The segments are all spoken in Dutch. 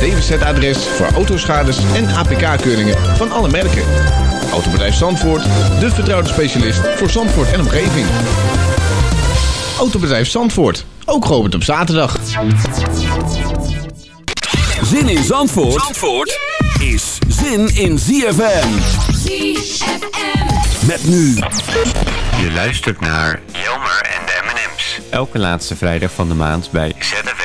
TVZ-adres voor autoschades en APK-keuringen van alle merken. Autobedrijf Zandvoort, de vertrouwde specialist voor Zandvoort en omgeving. Autobedrijf Zandvoort, ook geopend op zaterdag. Zin in Zandvoort, is zin in ZFM. ZFM. Met nu. Je luistert naar Jelmer en de M&M's. Elke laatste vrijdag van de maand bij ZFM.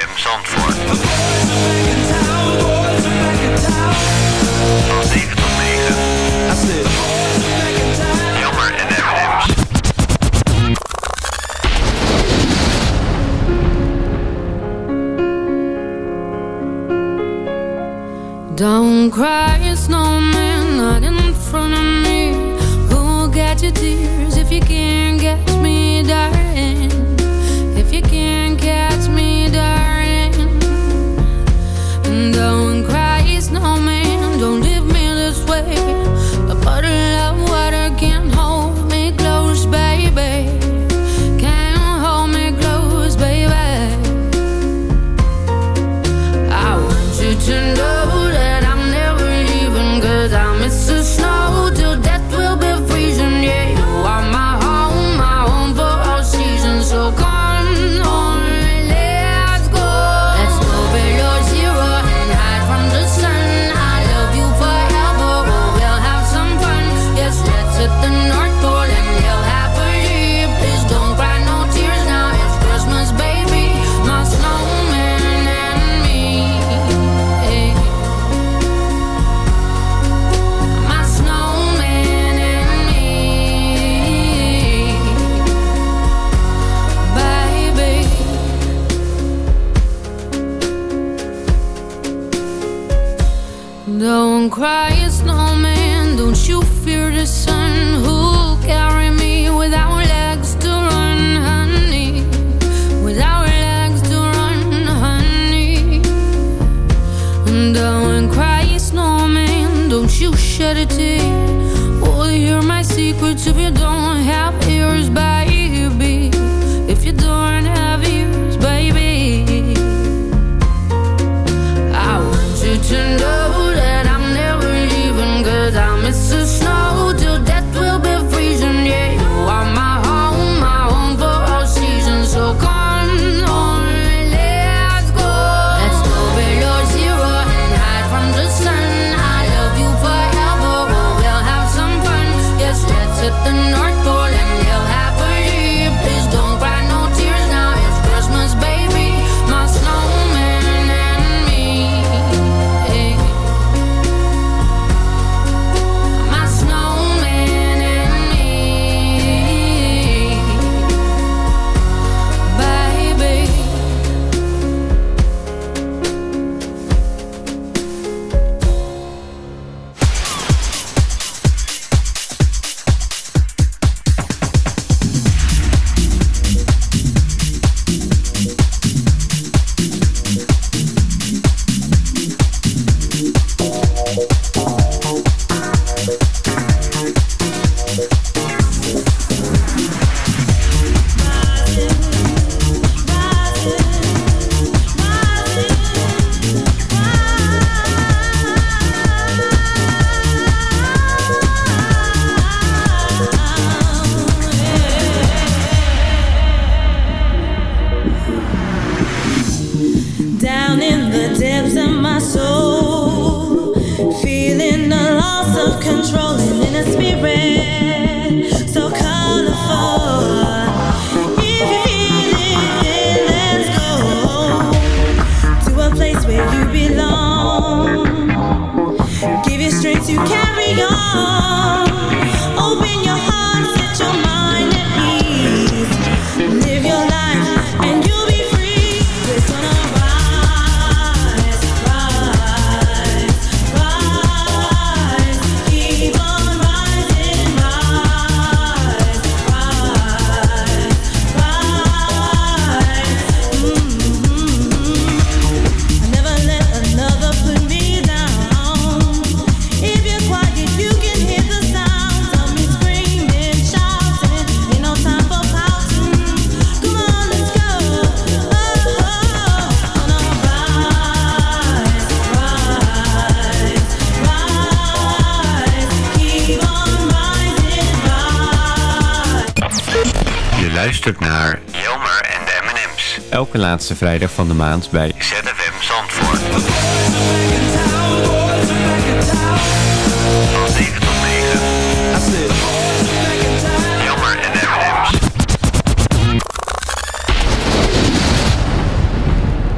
Don't cry, it's no man, not in front of me. Who'll get your tears if you can't catch me dying? If you can't. Luistert naar Jelmer en de M&M's. Elke laatste vrijdag van de maand bij ZFM Zandvoort. Van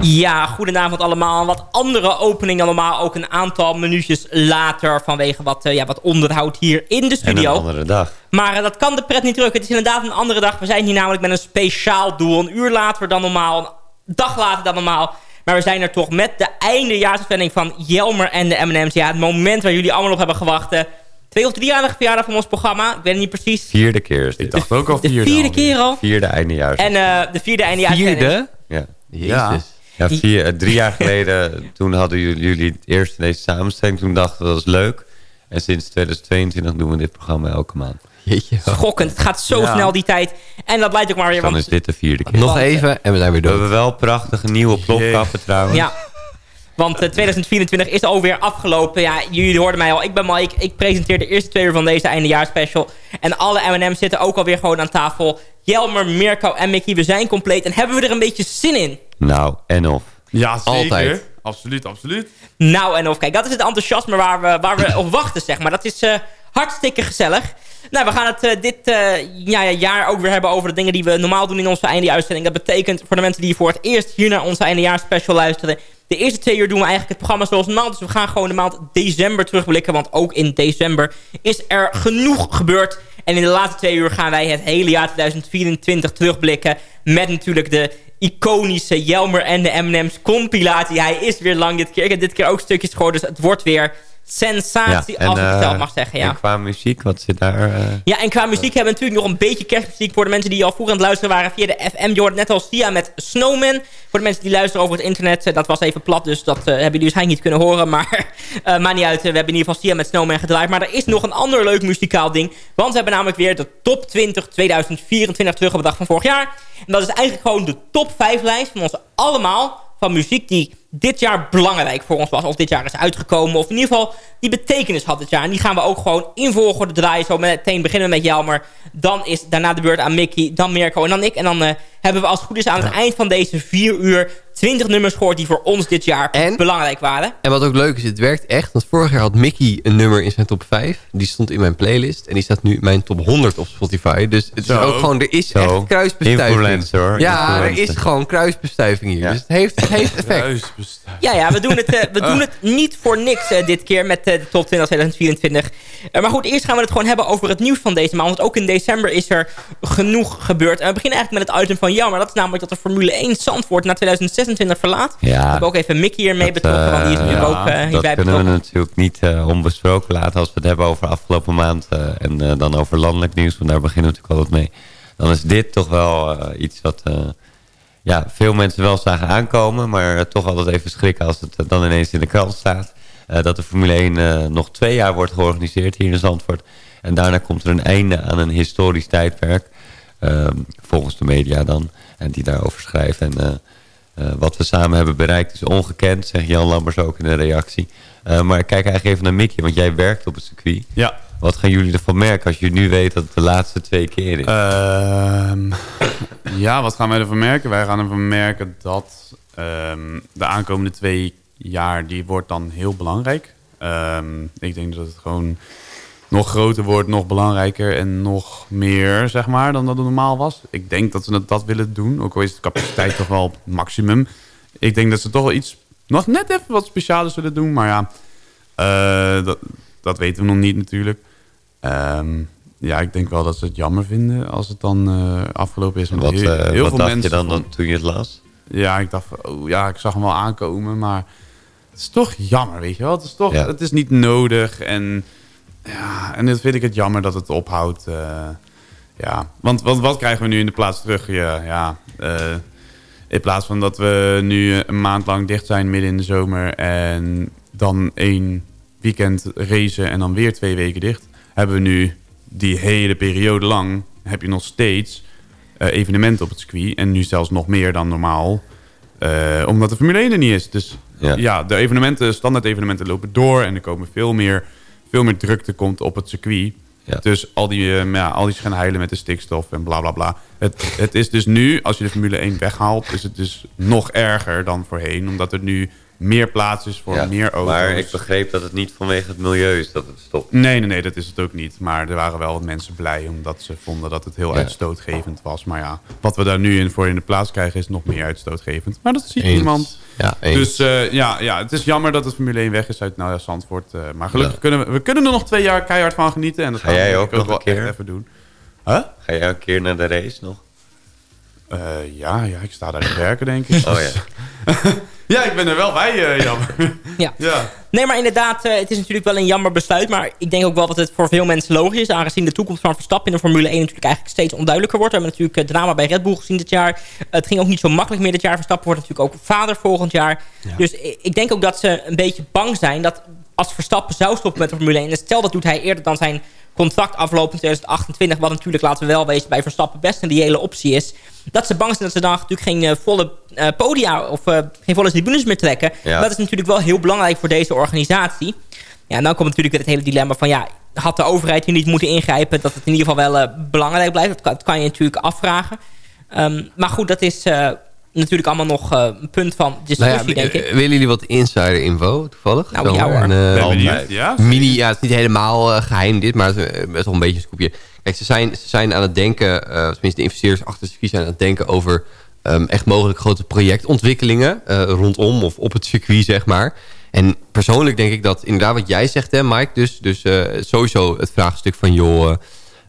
Ja, goedenavond allemaal. Wat andere opening dan normaal. Ook een aantal minuutjes later vanwege wat, eh, ja, wat onderhoud hier in de En een studio. andere dag. Maar eh, dat kan de pret niet drukken. Het is inderdaad een andere dag. We zijn hier namelijk met een speciaal doel. Een uur later dan normaal. Een dag later dan normaal. Maar we zijn er toch met de eindejaarsuitzending van Jelmer en de M&M's. Ja, het moment waar jullie allemaal op hebben gewacht. eh, Twee of driejarige verjaardag van ons programma. Ik weet het niet precies. Vierde keer is dit. Ik dacht ook al De vierde. vierde alweer. keer al. Vierde eindejaars. En eh, de vierde eindejaarsuitzending. Vierde? ja. Ja. Ja, vier, eh, drie jaar geleden, toen hadden jullie, jullie het eerst in deze samenstelling. Toen dachten we, dat is leuk. En sinds 2022 doen we dit programma elke maand. Jeetje. Schokkend. Het gaat zo Ja. snel die tijd. En dat leidt ook maar weer... Dan want- is dit de vierde keer. Nog even en we zijn weer We door. hebben wel prachtige nieuwe plopkappen trouwens. Ja. Want eh, 2024 is alweer afgelopen. Ja, jullie hoorden mij al. Ik ben Mike. Ik presenteer de eerste twee uur van deze eindejaarsspecial. En alle M&M's zitten ook alweer gewoon aan tafel. Jelmer, Mirko en Mickey, we zijn compleet. En hebben we er een beetje zin in? Nou, en of. Ja, zeker. Altijd. Absoluut, absoluut. Nou en of. Kijk, dat is het enthousiasme waar we, waar we op wachten, zeg maar. Dat is eh, hartstikke gezellig. Nou, we gaan het eh, dit eh, ja, ja, jaar ook weer hebben over de dingen die we normaal doen in onze eindejaaruitzending. Dat betekent voor de mensen die voor het eerst hier naar onze eindejaarsspecial luisteren. De eerste twee uur doen we eigenlijk het programma zoals normaal. Dus we gaan gewoon de maand december terugblikken. Want ook in december is er genoeg gebeurd. En in de laatste twee uur gaan wij het hele jaar 2024 terugblikken. Met natuurlijk de iconische Jelmer en de M&M's compilatie. Hij is weer lang dit keer. Ik heb dit keer ook stukjes gehoord. Dus het wordt weer sensatie als ik het eh, zelf mag zeggen. Ja. en qua muziek, wat zit daar? eh? Ja, en qua muziek hebben we natuurlijk nog een beetje kerstmuziek... voor de mensen die al vroeger aan het luisteren waren via de FM. Je hoort net al Sia met Snowman. Voor de mensen die luisteren over het internet, eh, dat was even plat... dus dat eh, hebben jullie waarschijnlijk niet kunnen horen. Maar eh maakt niet uit, we hebben in ieder geval Sia met Snowman gedraaid. Maar er is nog een ander leuk muzikaal ding. Want we hebben namelijk weer de top 20 2024 terug op de dag van vorig jaar. En dat is eigenlijk gewoon de top 5 lijst van ons allemaal... van muziek die dit jaar belangrijk voor ons was. Of dit jaar is uitgekomen. Of in ieder geval die betekenis had dit jaar. En die gaan we ook gewoon in volgorde draaien. Zo meteen beginnen we met Jelmer. Dan is daarna de beurt aan Mickey. Dan Mirko en dan ik. En dan eh, hebben we als het goed is aan het eind van deze vier uur... 20 nummers gehoord die voor ons dit jaar En? belangrijk waren. En wat ook leuk is, het werkt echt. Want vorig jaar had Mickey een nummer in zijn top 5. Die stond in mijn playlist. En die staat nu in mijn top 100 op Spotify. Dus het is ook gewoon, er is Zo. echt kruisbestuiving. Influencer. Ja, er is gewoon kruisbestuiving hier. Ja. Dus het heeft, het heeft effect. Ja, ja, we doen het, eh, we doen het niet voor niks eh, dit keer met eh, de top 20 2024. Eh, maar goed, eerst gaan we het gewoon hebben over het nieuws van deze maand. Want ook in december is er genoeg gebeurd. En we beginnen eigenlijk met het item van jou. Maar dat is namelijk dat de Formule 1 Zandvoort naar 2026 verlaat. Ja. We hebben ook even Mickey hiermee Dat, betrokken. want die is natuurlijk ja, ook eh, dat hierbij kunnen we betrokken. natuurlijk niet eh, onbesproken laten als we het hebben over afgelopen maand. eh, en eh, dan over landelijk nieuws, want daar beginnen we natuurlijk altijd mee. Dan is dit toch wel eh, iets wat eh, ja, veel mensen wel zagen aankomen. Maar eh, toch altijd even schrikken als het eh, dan ineens in de krant staat. Eh, dat de Formule 1 eh, nog twee jaar wordt georganiseerd hier in Zandvoort. En daarna komt er een einde aan een historisch tijdperk. Ehm, volgens de media dan. En die daarover schrijft. En wat we samen hebben bereikt is ongekend, zegt Jan Lammers ook in een reactie. Maar kijk eigenlijk even naar Mickey, want jij werkt op het circuit. Ja. Wat gaan jullie ervan merken als je nu weet dat het de laatste twee keer is? Ehm, ja, wat gaan wij ervan merken? Wij gaan ervan merken dat ehm, de aankomende twee jaar, die wordt dan heel belangrijk. Ehm, ik denk dat het gewoon nog groter wordt, nog belangrijker en nog meer, zeg maar, dan dat het normaal was. Ik denk dat ze dat willen doen, ook al is de capaciteit toch wel maximum. Ik denk dat ze toch wel iets, nog net even wat speciales zullen doen, maar ja, eh, dat, dat weten we nog niet natuurlijk. Ehm, ja, ik denk wel dat ze het jammer vinden als het dan eh, afgelopen is. Want wat heel, eh, heel wat veel dacht je mensen dan, vonden- dan toen je het las? Ja, ik dacht, oh, ja, ik zag hem wel aankomen, maar het is toch jammer, weet je wel. Het is toch, Ja. het is niet nodig en ja, en dan vind ik het jammer dat het ophoudt. eh, ja, want, want wat krijgen we nu in de plaats terug? Ja, ja in plaats van dat we nu een maand lang dicht zijn midden in de zomer en dan één weekend racen en dan weer twee weken dicht, hebben we nu die hele periode lang heb je nog steeds eh, evenementen op het circuit. En nu zelfs nog meer dan normaal. eh, omdat de Formule 1 er niet is. Dus Ja. ja, de evenementen, standaard evenementen lopen door. En er komen veel meer, veel meer drukte komt op het circuit. Ja. Dus al die, eh, ja, al die schijnheilen met de stikstof en bla bla bla. Het, het is dus nu, als je de Formule 1 weghaalt, is het dus nog erger dan voorheen. Omdat er nu meer plaats is voor Ja, meer auto's. Maar ik begreep dat het niet vanwege het milieu is dat het stopt. Nee, nee, nee, dat is het ook niet. Maar er waren wel wat mensen blij omdat ze vonden dat het heel Ja. uitstootgevend was. Maar ja, wat we daar nu in voor in de plaats krijgen is nog meer uitstootgevend. Maar dat ziet Eens. niemand. Ja, eens. Dus eh, ja, ja, het is jammer dat het Formule 1 weg is uit nou ja, Zandvoort. eh, maar gelukkig kunnen we, we kunnen er nog twee jaar keihard van genieten. En dat Ga gaan we jij denk ook nog wel een keer? even doen. Huh? Ga jij een keer naar de race nog? Eh, ja, ja, ik sta daar te werken, denk ik. Oh ja. ja, ik ben er wel bij, eh, jammer. Ja. ja. Nee, maar inderdaad, eh, het is natuurlijk wel een jammer besluit. Maar ik denk ook wel dat het voor veel mensen logisch is. Aangezien de toekomst van Verstappen in de Formule 1 natuurlijk eigenlijk steeds onduidelijker wordt. We hebben natuurlijk drama bij Red Bull gezien dit jaar. het ging ook niet zo makkelijk meer dit jaar. Verstappen wordt natuurlijk ook vader volgend jaar. Dus ik denk ook dat ze een beetje bang zijn dat als Verstappen zou stoppen met de Formule 1... en stel dat doet hij eerder dan zijn contract aflopen in 2028... wat natuurlijk, laten we wel wezen, bij Verstappen best een reële optie is... dat ze bang zijn dat ze dan natuurlijk geen eh, volle eh, podia of eh, geen volle tribunes meer trekken. Ja. Dat is natuurlijk wel heel belangrijk voor deze organisatie. Ja, en dan komt natuurlijk weer het hele dilemma van... ja, had de overheid hier niet moeten ingrijpen... dat het in ieder geval wel belangrijk blijft. Dat kan, dat kan je natuurlijk afvragen. Ehm, maar goed, dat is natuurlijk allemaal nog eh, een punt van Nou discussie, ja, denk ik. eh, willen jullie wat insider info toevallig? Nou, Zo, ja, hoor. een, eh. Ja? mini, ja, het is niet helemaal eh, geheim dit, maar het is eh, best wel een beetje een scoopje. Kijk, ze zijn, ze zijn aan het denken, eh, tenminste de investeerders achter het circuit zijn aan het denken over ehm, echt mogelijk grote projectontwikkelingen eh, rondom of op het circuit, zeg maar. En persoonlijk denk ik dat inderdaad wat jij zegt, hè, Mike, dus, dus eh, sowieso het vraagstuk van, joh,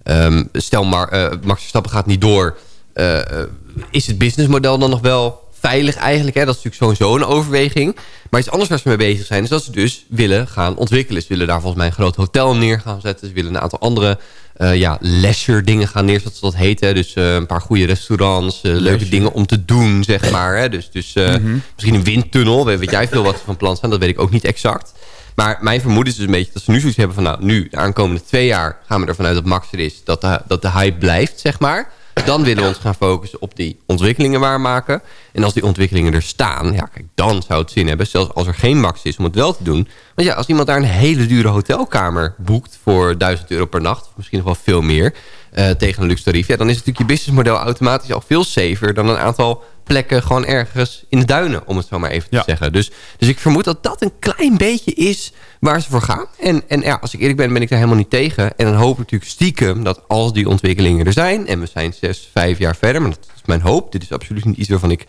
eh, ehm, stel maar, eh, Max Verstappen gaat niet door, eh, eh, is het businessmodel dan nog wel veilig eigenlijk. Hè? Dat is natuurlijk sowieso een overweging. Maar iets anders waar ze mee bezig zijn... is dat ze dus willen gaan ontwikkelen. Ze willen daar volgens mij een groot hotel neer gaan zetten. Ze willen een aantal andere eh, ja, leisure dingen gaan neerzetten, zoals dat heet. Hè? Dus eh, een paar goede restaurants, eh, leuke dingen om te doen, zeg maar. Hè? Dus, dus eh, misschien een windtunnel. Weet, weet jij veel wat ze van plan zijn? Dat weet ik ook niet exact. Maar mijn vermoeden is dus een beetje dat ze nu zoiets hebben van... nou, nu, de aankomende twee jaar gaan we ervan uit dat Max er is. Dat de, dat de hype blijft, zeg maar. Dan willen we ons gaan focussen op die ontwikkelingen waarmaken. En als die ontwikkelingen er staan, ja, kijk, dan zou het zin hebben. Zelfs als er geen max is om het wel te doen. Want ja, als iemand daar een hele dure hotelkamer boekt... voor 1000 euro per nacht, misschien nog wel veel meer... eh, tegen een luxe tarief... Ja, dan is natuurlijk je businessmodel automatisch al veel safer... dan een aantal plekken gewoon ergens in de duinen, om het zo maar even te Ja. zeggen. Dus, dus ik vermoed dat dat een klein beetje is waar ze voor gaan. En, en ja, als ik eerlijk ben, ben ik daar helemaal niet tegen. En dan hoop ik natuurlijk stiekem dat als die ontwikkelingen er zijn... en we zijn zes, vijf jaar verder, maar dat is mijn hoop. Dit is absoluut niet iets waarvan ik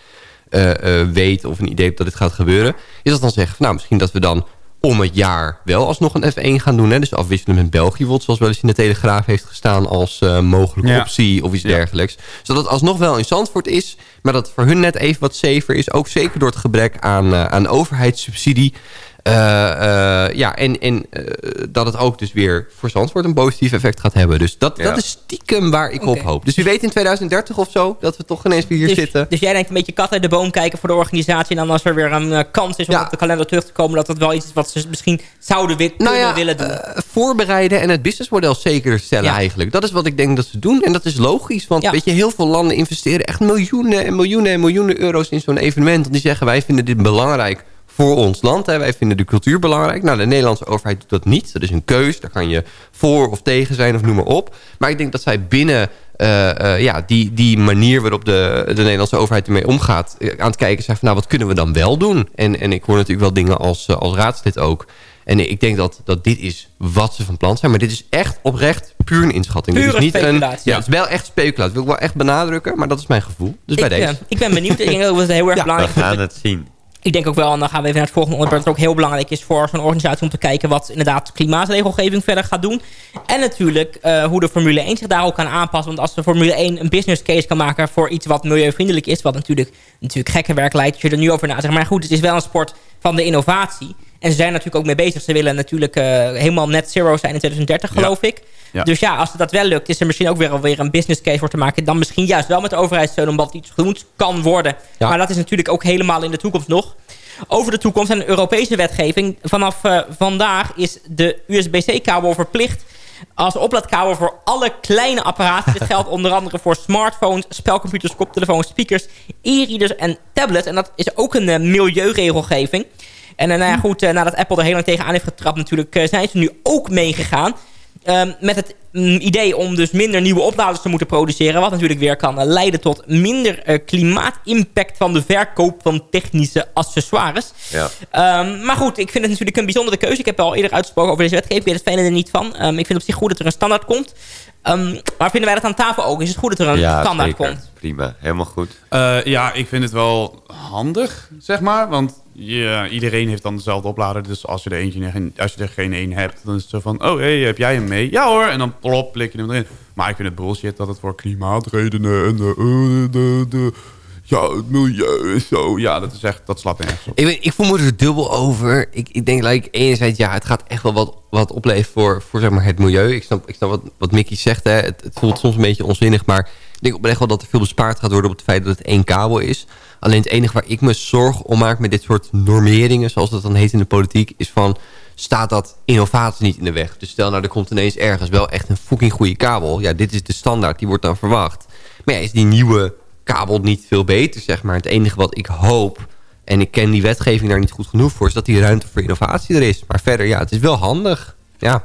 eh, eh, weet of een idee heb dat dit gaat gebeuren. Is dat dan zeggen, nou misschien dat we dan om het jaar wel alsnog een F1 gaan doen. Hè? Dus afwisselen met België, bijvoorbeeld, zoals wel eens in de Telegraaf heeft gestaan als eh, mogelijke Ja. optie of iets dergelijks. Zodat het alsnog wel in Zandvoort is, maar dat het voor hun net even wat safer is. Ook zeker door het gebrek aan, eh, aan overheidssubsidie. Eh, eh, ja, en, en eh, dat het ook dus weer voor Zandvoort een positief effect gaat hebben. Dus dat, Ja. dat is stiekem waar ik op hoop. Dus wie weet in 2030 of zo, dat we toch ineens weer hier dus, zitten. dus jij denkt een beetje kat uit de boom kijken voor de organisatie. En dan als er weer een kans is om Ja. op de kalender terug te komen... dat dat wel iets is wat ze misschien zouden wi- kunnen willen doen. voorbereiden en het businessmodel zeker stellen Ja. eigenlijk. Dat is wat ik denk dat ze doen. En dat is logisch. Want Ja. weet je, heel veel landen investeren echt miljoenen en miljoenen en miljoenen euro's in zo'n evenement. Want die zeggen, wij vinden dit belangrijk voor ons land. Hè. Wij vinden de cultuur belangrijk. Nou, de Nederlandse overheid doet dat niet. Dat is een keus. Daar kan je voor of tegen zijn of noem maar op. Maar ik denk dat zij binnen eh, eh, ja, die, die manier waarop de, de Nederlandse overheid ermee omgaat... eh, aan het kijken zijn van, nou, wat kunnen we dan wel doen? En, en ik hoor natuurlijk wel dingen als, als raadslid ook... En ik denk dat, dat dit is wat ze van plan zijn. Maar dit is echt oprecht puur een inschatting. dit Pure is niet een, ja, het is wel echt speculatie. Dat wil ik wel echt benadrukken. Maar dat is mijn gevoel. Dus bij ik, deze. eh, ik ben benieuwd. ik denk dat het heel erg Ja, We belangrijk is. gaan het zien. Ik denk ook wel, en dan gaan we even naar het volgende onderwerp... dat het ook heel belangrijk is voor zo'n organisatie om te kijken... wat inderdaad klimaatregelgeving verder gaat doen. En natuurlijk eh, hoe de Formule 1 zich daar ook kan aanpassen. Want als de Formule 1 een business case kan maken... voor iets wat milieuvriendelijk is... wat natuurlijk, natuurlijk gekke werk leidt als je er nu over nazegt. Maar goed, het is wel een sport van de innovatie. En ze zijn natuurlijk ook mee bezig. Ze willen natuurlijk eh, helemaal net zero zijn in 2030, geloof ik. Ja. Dus ja, als dat wel lukt, is er misschien ook weer alweer een business case voor te maken. Dan misschien juist wel met de overheidssteun, omdat iets genoemd kan worden. Ja. Maar dat is natuurlijk ook helemaal in de toekomst nog. Over de toekomst en de Europese wetgeving. Vanaf eh, vandaag is de USB-C-kabel verplicht als oplaadkabel voor alle kleine apparaten. Dit geldt onder andere voor smartphones, spelcomputers, koptelefoons, speakers, e-readers en tablets. En dat is ook een eh, milieuregelgeving. En eh, nou ja, goed, eh, nadat Apple er heel lang tegenaan heeft getrapt natuurlijk, eh, zijn ze nu ook meegegaan. Ehm, met het mm, idee om dus minder nieuwe opladers te moeten produceren. Wat natuurlijk weer kan leiden tot minder eh, klimaatimpact van de verkoop van technische accessoires. Ja. Ehm, maar goed, ik vind het natuurlijk een bijzondere keuze. Ik heb al eerder uitgesproken over deze wetgeving. Ik weet het fijne er niet van. Ehm, ik vind op zich goed dat er een standaard komt. Ehm, maar vinden wij dat aan tafel ook? Is het goed dat er een ja, standaard zeker. komt? Prima, helemaal goed. Eh, ja, ik vind het wel handig, zeg maar. Want ja, iedereen heeft dan dezelfde oplader. Dus als je er, eentje, als je er geen één hebt, dan is het zo van... Oh, hey, heb jij hem mee? Ja hoor. En dan plop, plik je hem erin. Maar ik vind het bullshit dat het voor klimaatredenen en de, eh, de, de, ja, het milieu en zo... Ja, dat is echt, dat slaat. Ik, ik voel me er dubbel over. Ik, ik denk, like, enerzijds, ja, het gaat echt wel wat, wat opleveren voor, voor zeg maar, het milieu. Ik snap, ik snap wat, wat Mickey zegt. Hè. Het, het voelt soms een beetje onzinnig, maar ik denk oprecht wel dat er veel bespaard gaat worden op het feit dat het één kabel is. Alleen het enige waar ik me zorg om maak met dit soort normeringen, zoals dat dan heet in de politiek, is van, staat dat innovatie niet in de weg? Dus stel nou, er komt ineens ergens wel echt een fucking goede kabel. Ja, dit is de standaard, die wordt dan verwacht. Maar ja, is die nieuwe kabel niet veel beter, zeg maar. Het enige wat ik hoop, en ik ken die wetgeving daar niet goed genoeg voor... is dat die ruimte voor innovatie er is. Maar verder, ja, het is wel handig. Ja,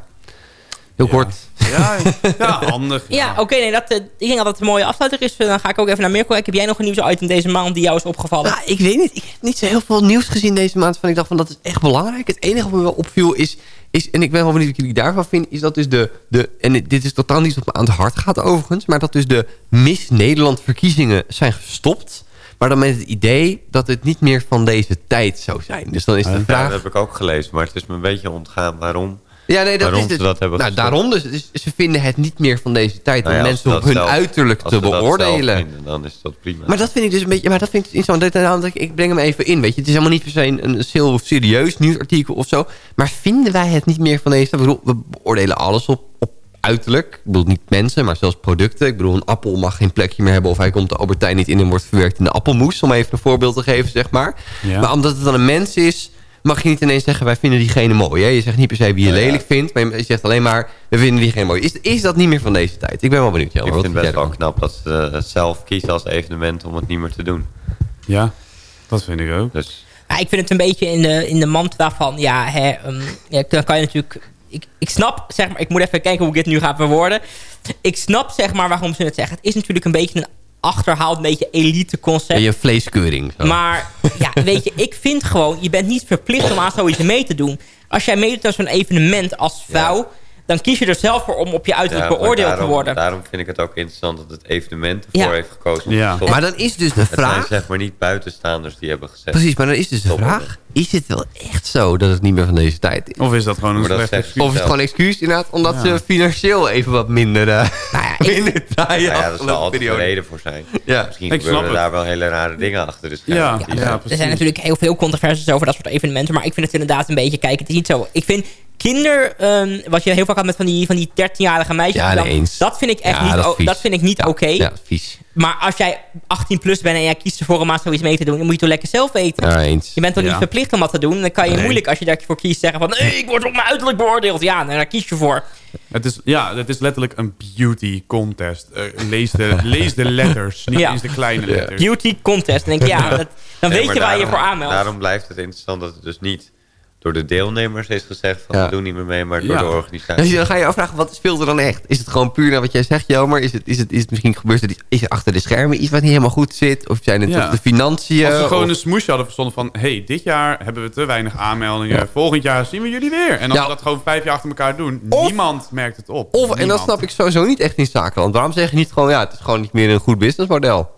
heel kort. Ja, ja handig. Ja, oké. nee, dat, eh, ik denk dat het een mooie afsluiter is. Dan ga ik ook even naar Mirko. Heb jij nog een nieuwsitem deze maand die jou is opgevallen? Nou, ik weet niet. Ik heb niet zo heel veel nieuws gezien deze maand. Van ik dacht van dat is echt belangrijk. Het enige wat me wel opviel is... is en ik ben wel benieuwd wat jullie daarvan vinden... is dat dus de... de en dit is totaal niet wat me aan het hart gaat overigens... maar dat dus de Miss Nederland verkiezingen zijn gestopt... maar dan met het idee dat het niet meer van deze tijd zou zijn. Dus dan is de Ja, vraag... dat heb ik ook gelezen, maar het is me een beetje ontgaan waarom. Ja, nee, dat waarom is het. ze dat hebben nou, daarom dus, dus. Ze vinden het niet meer van deze tijd... Nou om ja, als mensen op hun zelf- uiterlijk te beoordelen. vinden, dan is dat prima. Maar dat vind ik dus een beetje... Maar dat vind ik interessant. Ik, breng hem even in. Weet je. Het is helemaal niet per se een, een heel serieus nieuwsartikel of zo. Maar vinden wij het niet meer van deze... tijd? Ik bedoel, we beoordelen alles op, op uiterlijk. Ik bedoel niet mensen, maar zelfs producten. Ik bedoel, een appel mag geen plekje meer hebben... of hij komt de Albertijn niet in en wordt verwerkt in de appelmoes. Om even een voorbeeld te geven, zeg maar. Ja. Maar omdat het dan een mens is... mag je niet ineens zeggen, wij vinden diegene mooi. Hè? Je zegt niet per se wie je ja. lelijk vindt... maar je zegt alleen maar, we vinden diegene mooi. Is, is dat niet meer van deze tijd? Ik ben wel benieuwd, Jelmer. ik vind het best wel knap dat ze het zelf kiezen als evenement om het niet meer te doen. Ja, dat vind ik ook. Dus Ja, ik vind het een beetje in de, in de mand daarvan. Ja, hè, ehm, ja, dan kan je natuurlijk... Ik, ik snap, zeg maar... Ik moet even kijken hoe ik dit nu ga verwoorden. Ik snap, zeg maar, waarom ze het zeggen. Het is natuurlijk een beetje een achterhaald, een beetje elite concept. Je vleeskeuring? Zo. Maar ja, weet je, ik vind gewoon... Je bent niet verplicht om aan zoiets mee te doen. Als jij meedoet aan zo'n evenement als vrouw... dan kies je er zelf voor om op je uiterlijk Ja, beoordeeld daarom, te worden. Daarom vind ik het ook interessant dat het evenement ervoor Ja. heeft gekozen. Ja. Maar dan is dus de Het zijn vraag... zeg maar niet buitenstaanders die hebben gezegd. Precies, maar dan is dus de vraag... is het wel echt zo dat het niet meer van deze tijd is? Of is dat gewoon een dat slecht excuus? Of is het gewoon een excuus inderdaad... omdat ze financieel even wat minder... eh Nou ja, ik- minder draaien Nou ja, er zal altijd een reden voor zijn. Ja. Misschien Ik snap gebeuren daar wel hele rare dingen achter. Dus Ja, ja, ja, er precies. zijn natuurlijk heel veel controversies over dat soort evenementen. Maar ik vind het inderdaad een beetje... Kijk, het is niet zo... Ik vind kinder... ehm, wat je heel vaak had met van die, van die 13-jarige meisjes... Ja, dan- nee, eens. dat vind ik echt Ja, niet, dat vind ik niet Ja, oké. Ja, vies. Maar als jij 18 plus bent en jij kiest ervoor om aan zoiets mee te doen... dan moet je toch lekker zelf weten. Ja, eens. Je bent toch Ja. niet verplicht om dat te doen? Dan kan je Nee. moeilijk, als je daarvoor kiest, zeggen van... Nee, ik word op mijn uiterlijk beoordeeld. Ja, nou, daar kies je voor. Het is, ja, het is letterlijk een beauty contest. Eh, lees, de, lees de letters, niet Ja. eens de kleine letters. Beauty contest. Dan denk ja, dat, dan weet maar je waar je voor aanmeldt. Daarom blijft het interessant dat het dus niet door de deelnemers is gezegd van Ja. we doen niet meer mee, maar door Ja. de Dus organisatie. dan ga je afvragen, wat speelt er dan echt? Is het gewoon puur naar wat jij zegt, Jelmer? Is het, is het, is het misschien gebeurd, er is er achter de schermen iets wat niet helemaal goed zit? Of zijn het de financiën? Als we gewoon Of- een smoesje hadden verzonnen van... hey, dit jaar hebben we te weinig aanmeldingen. Ja. Volgend jaar zien we jullie weer. En als Ja. we dat gewoon vijf jaar achter elkaar doen... Of- niemand merkt het op. Of, en dat snap ik sowieso niet echt in zaken. Want waarom zeg je niet gewoon, ja, het is gewoon niet meer een goed businessmodel?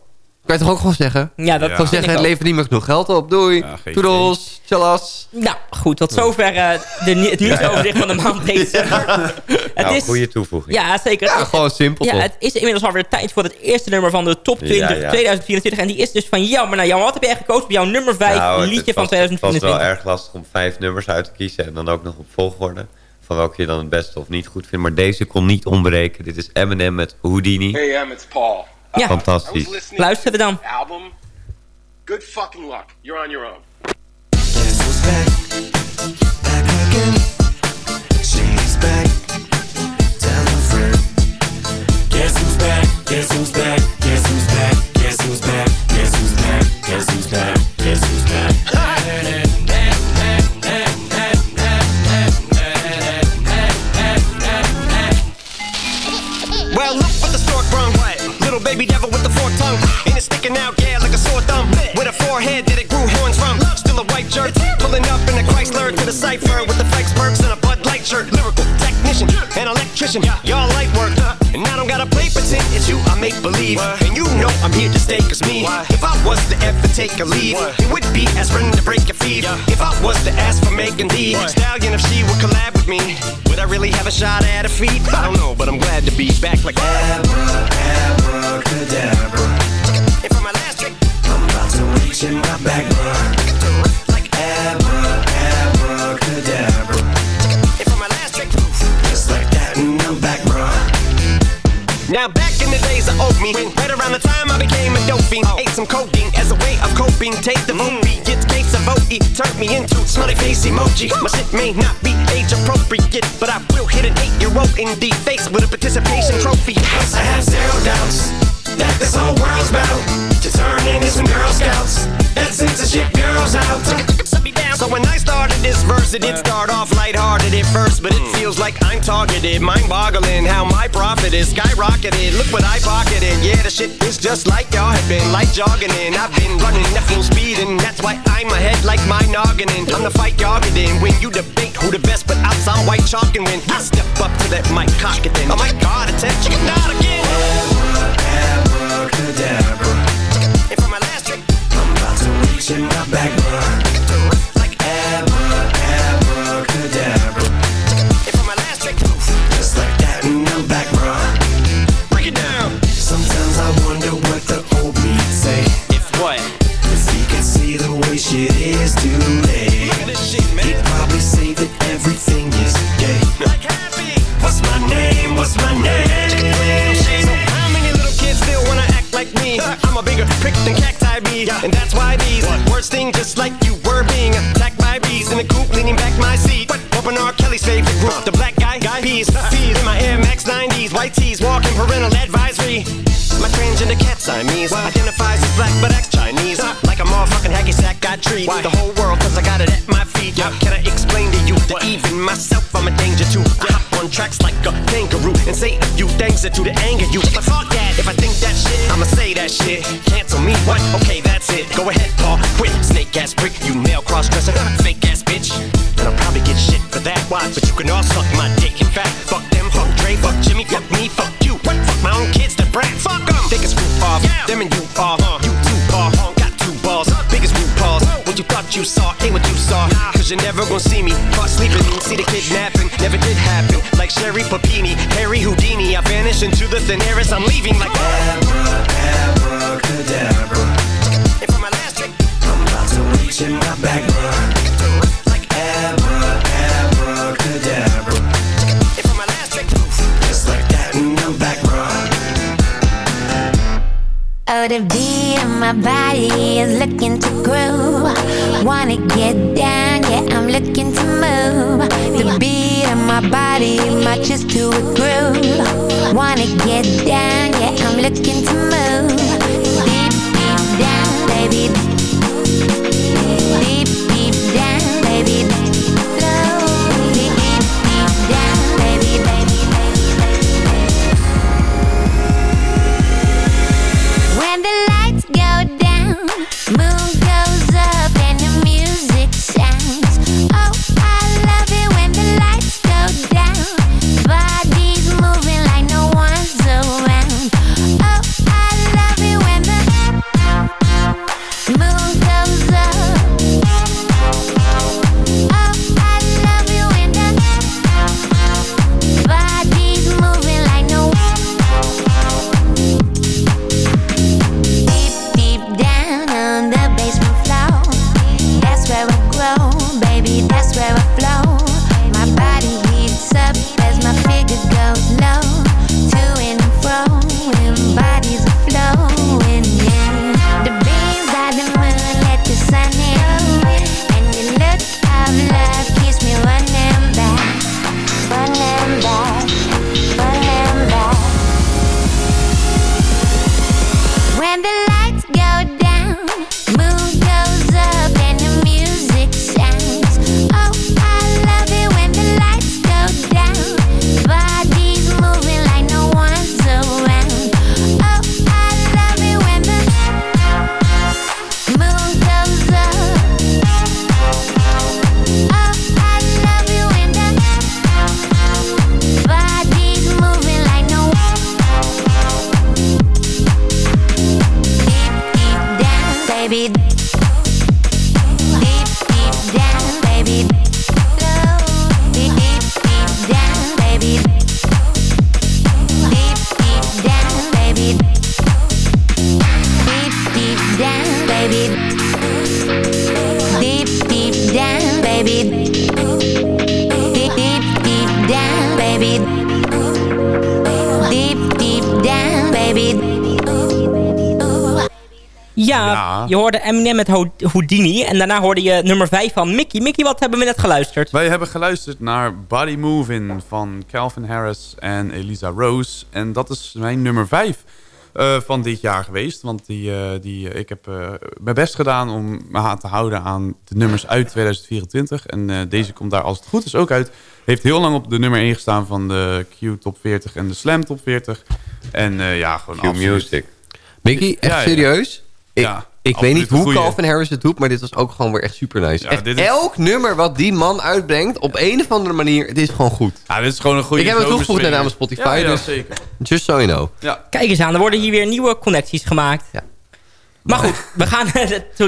Kan je toch ook gewoon zeggen? Ja, dat Ja. Gewoon vind zeggen, ik het ook. levert niet meer genoeg geld op. Doei. Ja, Toedels. Tjallas. Nou, goed. Tot zover eh, de, het nieuwsoverzicht van de maand december. Het Nou, is, goede toevoeging. Ja, zeker. Ja, gewoon simpel Ja, het is inmiddels alweer tijd voor het eerste nummer van de top 20 Ja, ja. 2024. En die is dus van jou. Maar nou, Jan, wat heb jij gekozen op jouw nummer 5 Nou, het- liedje het van was- Het was 2024? wel erg lastig om vijf nummers uit te kiezen en dan ook nog op volgorde. Van welke je dan het beste of niet goed vindt. Maar deze kon niet ontbreken. Dit is Eminem met Houdini. Hey, um, it's Paul. Ja. Ah, fantastisch. Luisteren we dan. Album. Good fucking luck. You're on your own. back back. Tell her friend. Guess who's back? Guess who's back? Guess who's back? Guess who's back? Guess who's back? Guess who's back? Back? Little baby devil with the forked tongue. And it's sticking out, yeah, like a sore thumb. With a forehead that it grew horns from. Still a white jerk, pulling up in a Chrysler to the cipher with the Fikes perks and a Bud Light shirt. Lyrical technician, an electrician, y'all light work. And I don't gotta play pretend, it's you I make believe. And you know I'm here to stay, cause me, if I was to ever take a leave, it would be as friend to break your feet. If I was to ask for Megan the Stallion, if she would collab with me, would I really have a shot at her feet? I don't know, but I'm glad to be back like Abracadabra. And for my last trick, I'm about to reach in my back, bruh. Like Abra, abracadabra. And for my last trick, just like that, and I'm back, bruh. Now back days of old me, right around the time I became a dope fiend, oh. ate some codeine as a way of coping. Taste mm. of opiates, case of OE, turned me into smiley face emoji. My shit may not be age appropriate, but I will hit an eight-year-old in the face with a participation trophy. I have zero doubts that this whole world's bound to turn into some Girl Scouts. That censorship girls out. So when I started this verse, it did start off lighthearted at first, but it feels like I'm targeted. Mind-boggling how my profit is skyrocketed. Look what I pocketed. Yeah, the shit is just like y'all have been, like jogging in. I've been running at full speed, and that's why I'm ahead like my noggin. in. I'm the fight y'all in. When you debate who the best, but I outside white chalk, and when I step up to that mic, cock it then. Oh my God, attention, not again. Abracadabra. And for my last trick, I'm about to reach in my back, bruh. Everything is. Like happy. What's my name? What's my name? So how many little kids still wanna act like me? I'm a bigger prick than cacti bee, and that's why these words sting just like you were being attacked by bees in the coop, leaning back my seat. Open R. Kelly's favorite group, the black guy, guy peas, peas in my Air Max 90s, white tees, walking parental advisory. My transgender cat Siamese identifies as black but acts Chinese. Like a motherfucking hacky sack, got treat the whole world cause I got it at my feet. How can I explain to you even myself I'm a danger to? I hop on tracks like a kangaroo and say a few things that to the anger you. But fuck that, if I think that shit, I'ma say that shit. Cancel me, what? Okay, that's it. Go ahead, Paul, quit. Snake ass prick, you male cross dresser, fake ass bitch. And I'll probably get shit for that. Why? But you can all suck my dick. In fact, fuck them, fuck Dre, fuck Jimmy, fuck me, fuck you. What? Fuck my own kids, the brat. Fuck them. They can screw off. Them and you are. You two are. Got two balls. Biggest blue paws. What you thought you saw ain't what you saw. Cause you're never gonna see me. Caught sleeping. See the kidnapping. Never did happen. Like Sherry Papini. Harry Houdini. I vanish into the thin air as I'm leaving like Abra, abracadabra. And for my last trick, I'm about to reach in my back, bruh. Like Abra, abracadabra. And for my last trick, just like that, and I'm back, bruh. Oh, the beat of my body is looking to groove. Wanna get down, yeah, I'm looking to move. The beat of my body matches to a groove. Wanna get down, yeah, I'm looking to move. Deep, deep down, baby. Ja, Ja. je hoorde Eminem met Ho- Houdini. En daarna hoorde je nummer 5 van Mickey. Mickey, wat hebben we net geluisterd? Wij hebben geluisterd naar Body Moving van Calvin Harris en Elisa Rose. En dat is mijn nummer 5 van dit jaar geweest. Want die, eh, die, ik heb eh, mijn best gedaan om me aan te houden aan de nummers uit 2024. En eh, deze komt daar als het goed is ook uit. Heeft heel lang op de nummer 1 gestaan van de Q Top 40 en de Slam Top 40. En eh, ja, gewoon Q absoluut. Music. Mickey, echt Ja, ja. serieus? Ik, Ja, ik weet niet hoe goeie. Calvin Harris het doet, maar dit was ook gewoon weer echt super nice. Ja, echt dit is- elk nummer wat die man uitbrengt, op een of andere manier, het is gewoon goed. Ja, dit is gewoon een goede Ik heb het toegevoegd net aan mijn zomersfeer. Spotify, Ja, ja, dus zeker. just so you know. Ja. Kijk eens aan, er worden hier weer nieuwe connecties gemaakt. Ja. Maar goed, we gaan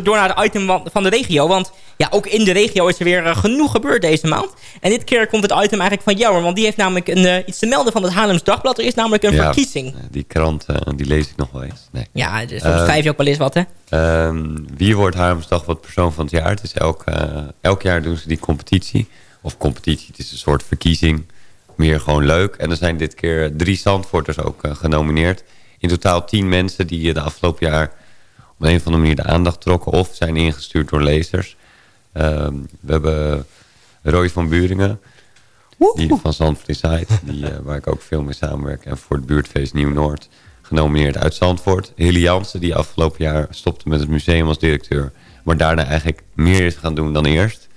door naar het item van- de regio. Want ja, ook in de regio is er weer eh, genoeg gebeurd deze maand. En dit keer komt het item eigenlijk van jou. Want die heeft namelijk een, eh, iets te melden van het Haarlems Dagblad. Er is namelijk een Ja, verkiezing. Die krant, eh, die lees ik nog wel eens. Nee. Ja, dus soms Eh, schrijf je ook wel eens wat, hè? Ehm, wie wordt Haarlemsdag wat persoon van het jaar? Het is elk, eh, elk jaar doen ze die competitie. Of competitie, het is een soort verkiezing. Meer gewoon leuk. En er zijn dit keer drie Zandvoorters ook eh, genomineerd. In totaal tien mensen die eh, de afgelopen jaar op een of andere manier de aandacht trokken. Of zijn ingestuurd door lezers. Ehm, we hebben Roy van Buringen. Die van Zandvoort Inside. Die, eh, waar ik ook veel mee samenwerk. En voor het buurtfeest Nieuw-Noord. Genomineerd uit Zandvoort. Hilly Jansen die afgelopen jaar stopte met het museum als directeur. Maar daarna eigenlijk meer is gaan doen dan eerst.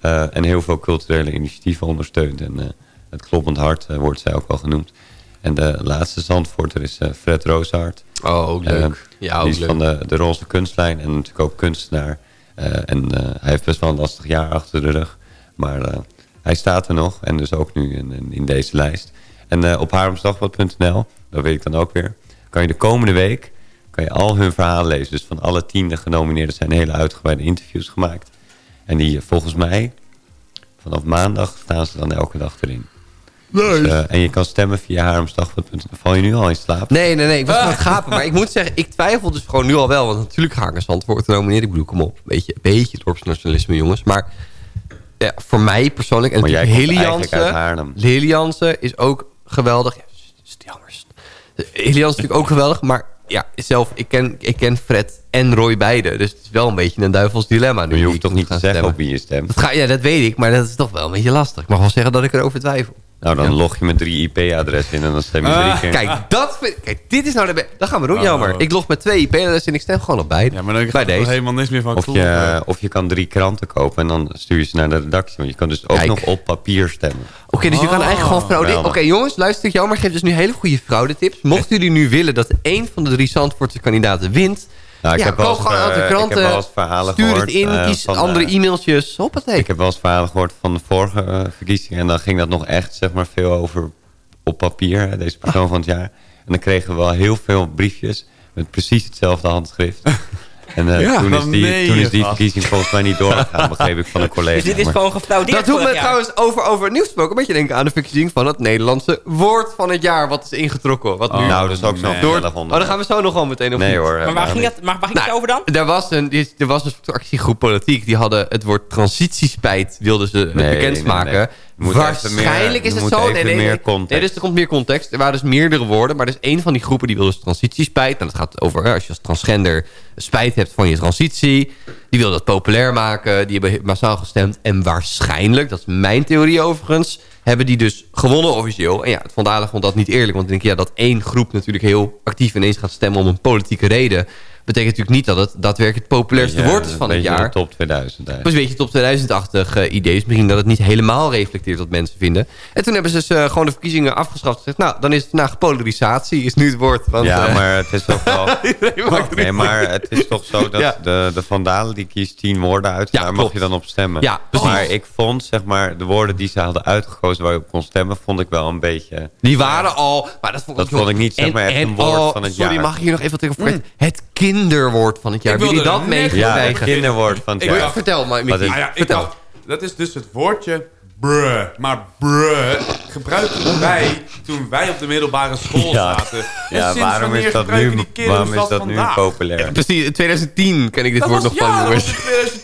Eh, en heel veel culturele initiatieven ondersteunt. En eh, het kloppend hart wordt zij ook wel genoemd. En de laatste Zandvoorter is Fred Roosaard. Oh, ook leuk. Eh, Ja, die is leuk. van de, de Roze Kunstlijn en natuurlijk ook kunstenaar. Eh, en eh, hij heeft best wel een lastig jaar achter de rug. Maar eh, hij staat er nog en dus ook nu in, in, deze lijst. En eh, op haarlemsdagblad.nl, dat weet ik dan ook weer... kan je de komende week kan je al hun verhalen lezen. Dus van alle tien de genomineerden zijn hele uitgebreide interviews gemaakt. En die eh, volgens mij, vanaf maandag staan ze dan elke dag erin. Dus, eh, en je kan stemmen via haarlemsdagblad.nl. Val je nu al in slaap? Nee, nee, nee. Ik was aan het gapen. Maar ik moet zeggen, ik twijfel dus gewoon nu al wel. Want natuurlijk ga ik een Zandvoort nomineren. Ik bedoel, kom op. Beetje, beetje dorpsnationalisme, jongens. Maar ja, voor mij persoonlijk... En Maar jij is ook geweldig. Ja, is het jammer. Is natuurlijk ook geweldig. Maar ja, zelf, ik ken, ik ken Fred en Roy beide. Dus het is wel een beetje een duivels dilemma. Nu Maar je hoeft toch niet te zeggen stemmen. op wie je stemt? Dat ga, ja, dat weet ik. Maar dat is toch wel een beetje lastig. Ik mag wel zeggen dat ik erover twijfel. Nou, dan log je met drie IP-adressen in en dan stem je drie Ah, keer. kijk, dat vind, kijk, dit is nou de... Dat gaan we doen, Oh. jammer. Ik log met twee IP-adressen en ik stem gewoon op beide. Ja, maar dan Bij deze. helemaal niks meer van Of je, of je kan drie kranten kopen en dan stuur je ze naar de redactie. Want je kan dus ook Kijk. nog op papier stemmen. Oké, dus je kan eigenlijk gewoon frauderen. Oké, geweldig. jongens, luister jammer. Geef dus nu hele goede fraudetips. Mochten jullie nu willen dat één van de drie Zandvoortse kandidaten wint... Nou, ik ja, heb wel koop eens, gewoon een aantal eh, ik heb kranten. wel eens verhalen stuur gehoord, het in, eh, kies van, andere eh, e-mailtjes. Hoppatee. Ik heb wel eens verhalen gehoord van de vorige eh, verkiezingen. En dan ging dat nog echt zeg maar, veel over op papier, hè, deze persoon van het jaar. En dan kregen we wel heel veel briefjes met precies hetzelfde handschrift. En Ja, toen is die, nee, toen is die verkiezing volgens mij niet doorgegaan, begreep ik van een collega. Dus dit is Maar- gewoon gefraudeerd Dat doet me jaar. trouwens over, over het nieuws gesproken. Een beetje denken aan de verkiezing van het Nederlandse woord van het jaar. Wat is ingetrokken. Wat nu nou, dat is ook man. door... Oh, onderwerp. gaan we zo nog wel meteen over. Nee hoor. Maar waar ging, dat, maar waar ging het over dan? Er was een, die- er was een actiegroep politiek. Die hadden het woord transitiespijt wilden ze Nee, bekendmaken. Moet Waarschijnlijk meer- is het zo. even Nee, nee, meer nee. context. Nee, dus er komt meer context. Er waren dus meerdere woorden. Maar er is één van die groepen die wil dus transitiespijt. Nou, dat gaat over als je als transgender spijt hebt van je transitie. Die wil dat populair maken. Die hebben massaal gestemd. En waarschijnlijk, dat is mijn theorie overigens... hebben die dus gewonnen officieel. En ja, het Van Dalen vond dat niet eerlijk. Want ik denk, ja, dat één groep natuurlijk heel actief ineens gaat stemmen... om een politieke reden... betekent natuurlijk niet dat het daadwerkelijk het populairste woord is van het jaar. top 2000 Het eigenlijk. was een beetje top 2000-achtig idee. Dus misschien dat het niet helemaal reflecteert wat mensen vinden. En toen hebben ze dus, eh, gewoon de verkiezingen afgeschaft. Gezegd, nou, dan is het vandaag polarisatie, is nu het woord. Want, ja, eh, maar het is ook wel... Nee, maar het is toch zo dat Ja. de, de Vandalen die kiest tien woorden uit. Ja, daar mag je dan op stemmen. Ja, precies. maar ik vond, zeg maar, de woorden die ze hadden uitgekozen waar je op kon stemmen, vond ik wel een beetje... Die waren al... Maar dat vond, Dat vond ik niet, zeg maar, echt een woord van het sorry, jaar. mag ik hier nog even wat tegen verkwijt? Het kinderwoord van het jaar. Jullie wilde dat Ja, meegekregen? het kinderwoord van het Ik jaar. Vertel maar, Mickey. Ah ja, Vertel. dacht, dat is dus het woordje bruh. Maar bruh gebruikten wij toen wij op de middelbare school Ja. zaten. En Ja, sinds waarom is dat nu, waarom is dat nu populair? Precies, in 2010 ken ik dit Dat woord was, nog van, ja, dat was in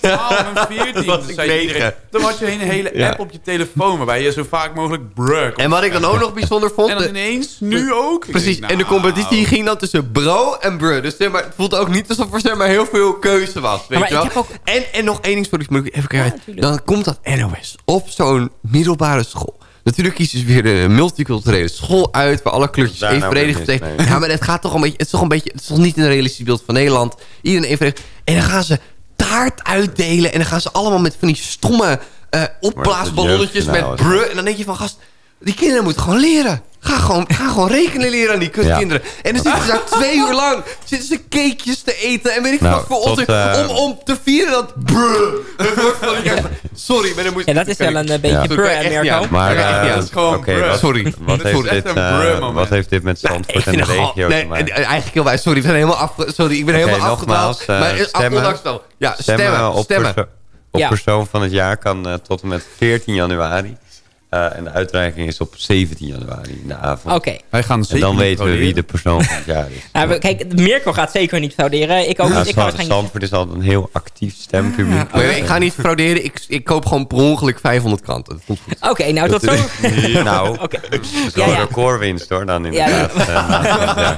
2012 en 14. was Dus zei iedereen- Dan had je een hele Ja. app op je telefoon waarbij je zo vaak mogelijk bruk. En wat ik dan ook nog bijzonder vond... En dan de- ineens, nu ook. Precies, denk, en de nou, competitie ging dan tussen bro en bro. Dus zeg maar, het voelt ook niet alsof er zeg maar, heel veel keuze was. Weet maar je wel? ook- en, en nog één ding, sorry, moet ik even kijken. dan komt dat NOS op zo'n middelbare school. Natuurlijk kiezen ze weer de multiculturele school uit... waar alle kleurtjes nou evenredig betekenen. mee. Ja, maar het gaat toch een beetje... Het is toch een beetje... Het is toch niet een realistisch beeld van Nederland. Iedereen evenredig. En dan gaan ze taart uitdelen... en dan gaan ze allemaal met van die stomme eh opblaasballonnetjes met brug. En dan denk je van, gast... Die kinderen moeten gewoon leren. Ga gewoon, ga gewoon rekenen leren aan die kutkinderen. En dan zitten ze daar twee uur lang. Zitten ze cakejes te eten. En weet ik Nou, wat voor tot, eh, om, om te vieren dat... Brr, het wordt van die- Sorry, maar dan moet Ja, dat is wel een eh, beetje Ja. brr, Echt niet Mirko. aan. Maar, Ja, gewoon wat, Sorry. Wat Dat heeft, is dit, echt een brr-moment. wat heeft dit met Zandvoort en vind de regio nee, te maken? Eigenlijk heel wij. Sorry, ik ben helemaal afge... Sorry, ik ben helemaal nogmaals, eh, maar wel. Ja, stemmen, stemmen. op, Stemmen. perso- op Ja. persoon van het jaar kan tot en met 14 januari. Eh, en de uitreiking is op 17 januari in de avond. Oké. Wij gaan En dan weten we wie de persoon van het jaar is. Nou, kijk, Mirko gaat zeker niet frauderen. Ik ook Ja, niet. Ik Zand-. Zandvoort is altijd een heel actief stempubliek. Maar ik ga niet frauderen. Ik, ik koop gewoon per ongeluk 500 kranten. Dat komt goed. Oké, nou tot zo. nou, Oké. dat is Ja, wel ja. een recordwinst hoor dan Ja, inderdaad. Eh, ja.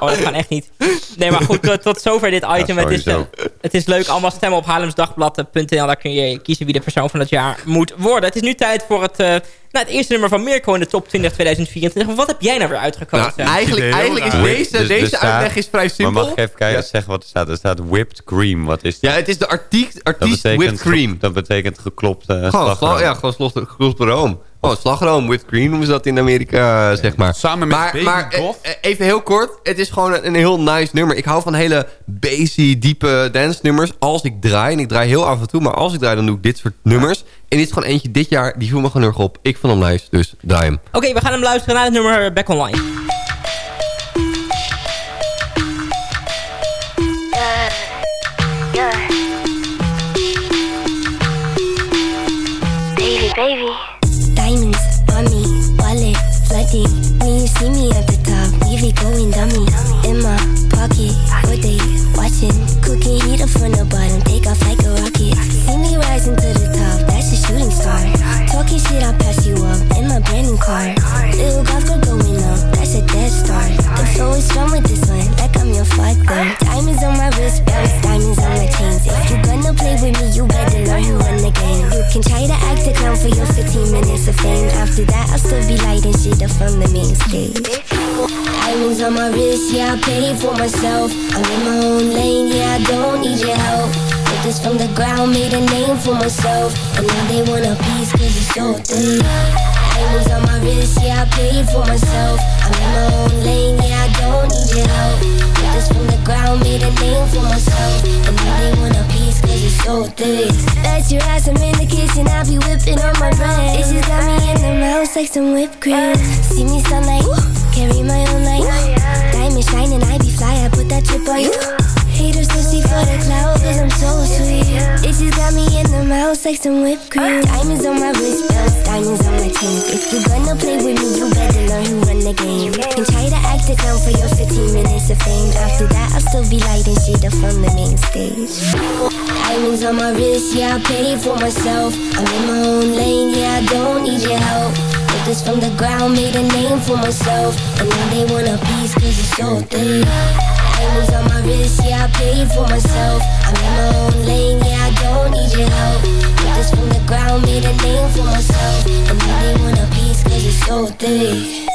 Oh, dat kan echt niet. Nee, maar goed, tot, tot zover dit item. het, is, eh, het is leuk. Allemaal stemmen op haarlemsdagblad.nl. Daar kun je kiezen wie de persoon van het jaar moet worden. Het is nu tijd voor het, eh, nou, het eerste nummer van Mirko in de top 20 2024. Wat heb jij nou weer uitgekozen? Nou, eigenlijk, eigenlijk is deze, Dus- deze staat- uitleg is vrij Maar simpel. mag ik even kijken, zeggen wat er staat? Er staat whipped cream. Wat is dat? Ja, het is de artiest, artiest whipped cream. Dat betekent geklopte Gewoon, slagroom. sla, ja, gewoon geklopte room. Gewoon slagroom, whipped cream noemen ze dat in Amerika, zeg maar. Samen met maar, Baby maar eh, eh, even heel kort. Het is gewoon een, een heel nice nummer. Ik hou van hele bassy, diepe dance nummers. Als ik draai, en ik draai heel af en toe... maar als ik draai, dan doe ik dit soort nummers. En dit is gewoon eentje dit jaar, die viel me gewoon heel erg op. Ik vond hem nice, dus draai hem. Oké, we gaan hem luisteren naar het nummer Back Online. Baby, baby. Diamonds on me, wallet flooding. When you see me at the top, leave it going dummy. In my pocket, what they watching? Cooking heat up from the bottom, take off like a rocket. See me rising to the top, shooting star. Talking shit, I'll pass you up in my brand new car. Little golf girl going up, that's a dead start. Flow is strong with this one, like I'm your father. Diamonds on my wrist, bells, diamonds on my chains. If you gonna play with me, you better learn who run the game. You can try to act a clown for your 15 minutes of fame. After that, I'll still be lighting shit up from the main stage. Diamonds on my wrist, yeah, I paid for myself. I'm in my own lane, yeah, I don't need your help. Took this from the ground, made a name for myself. And now they want a piece, cause it's so thick. Diamonds on my wrist, yeah, I paid for myself. I'm in my own lane, yeah, I don't need your help. Took this from the ground, made a name for myself. And now they want a piece, cause it's so thick. That's your ass, I'm in the kitchen, I be whipping on my bread. This just got me in the mouth like some whipped cream. See me sunlight, carry my own light. Diamond shining, I be fly, I put that drip on you. Haters thirsty for the cloud, cause I'm so sweet. It just got me in the mouth like some whipped cream. Diamonds on my wrist, diamonds on my chains. If you gonna play with me, you better learn who run the game. Can try to act a clown for your 15 minutes of fame. After that, I'll still be lighting shit up from the main stage. Diamonds on my wrist, yeah, I paid for myself. I'm in my own lane, yeah, I don't need your help. Took this from the ground, made a name for myself. And now they want a piece, cause it's so thick. Diamonds on my wrist, yeah, for myself. I'm in my own lane, I don't need your help. Took this ground, made a name for myself. And want a piece, cause it's so thick.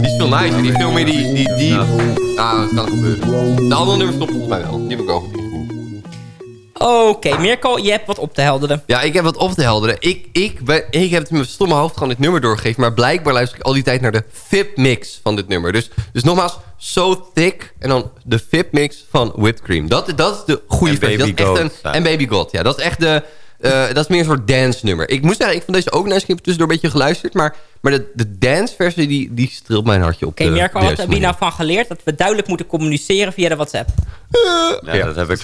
Die is veel nicer. Die veel meer die... die, die... Ah, dat kan gebeuren. De andere nummers kloppen volgens mij wel. Die heb ik ook Oké, Mirko, je hebt wat op te helderen. Ja, ik heb wat op te helderen. Ik, ik, ben, ik heb het in mijn stomme hoofd gewoon dit nummer doorgegeven. Maar blijkbaar luister ik al die tijd naar de VIP-mix van dit nummer. Dus, dus nogmaals, So Thick. En dan de VIP-mix van Whipped Cream. Dat, dat is de goede En versie. Dat Baby is echt Goat, een, ja. En Baby God. Ja, dat is echt de, Eh, dat is meer een soort dance nummer. Ik moet zeggen, ik vond deze ook nice. Ik heb tussendoor een beetje geluisterd. Maar, maar de, de dance versie, die, die streelt mijn hartje op. Oké, Mirko, de wat juiste heb je manier. nou van geleerd? Dat we duidelijk moeten communiceren via de WhatsApp. Ja, Dat, heb ik,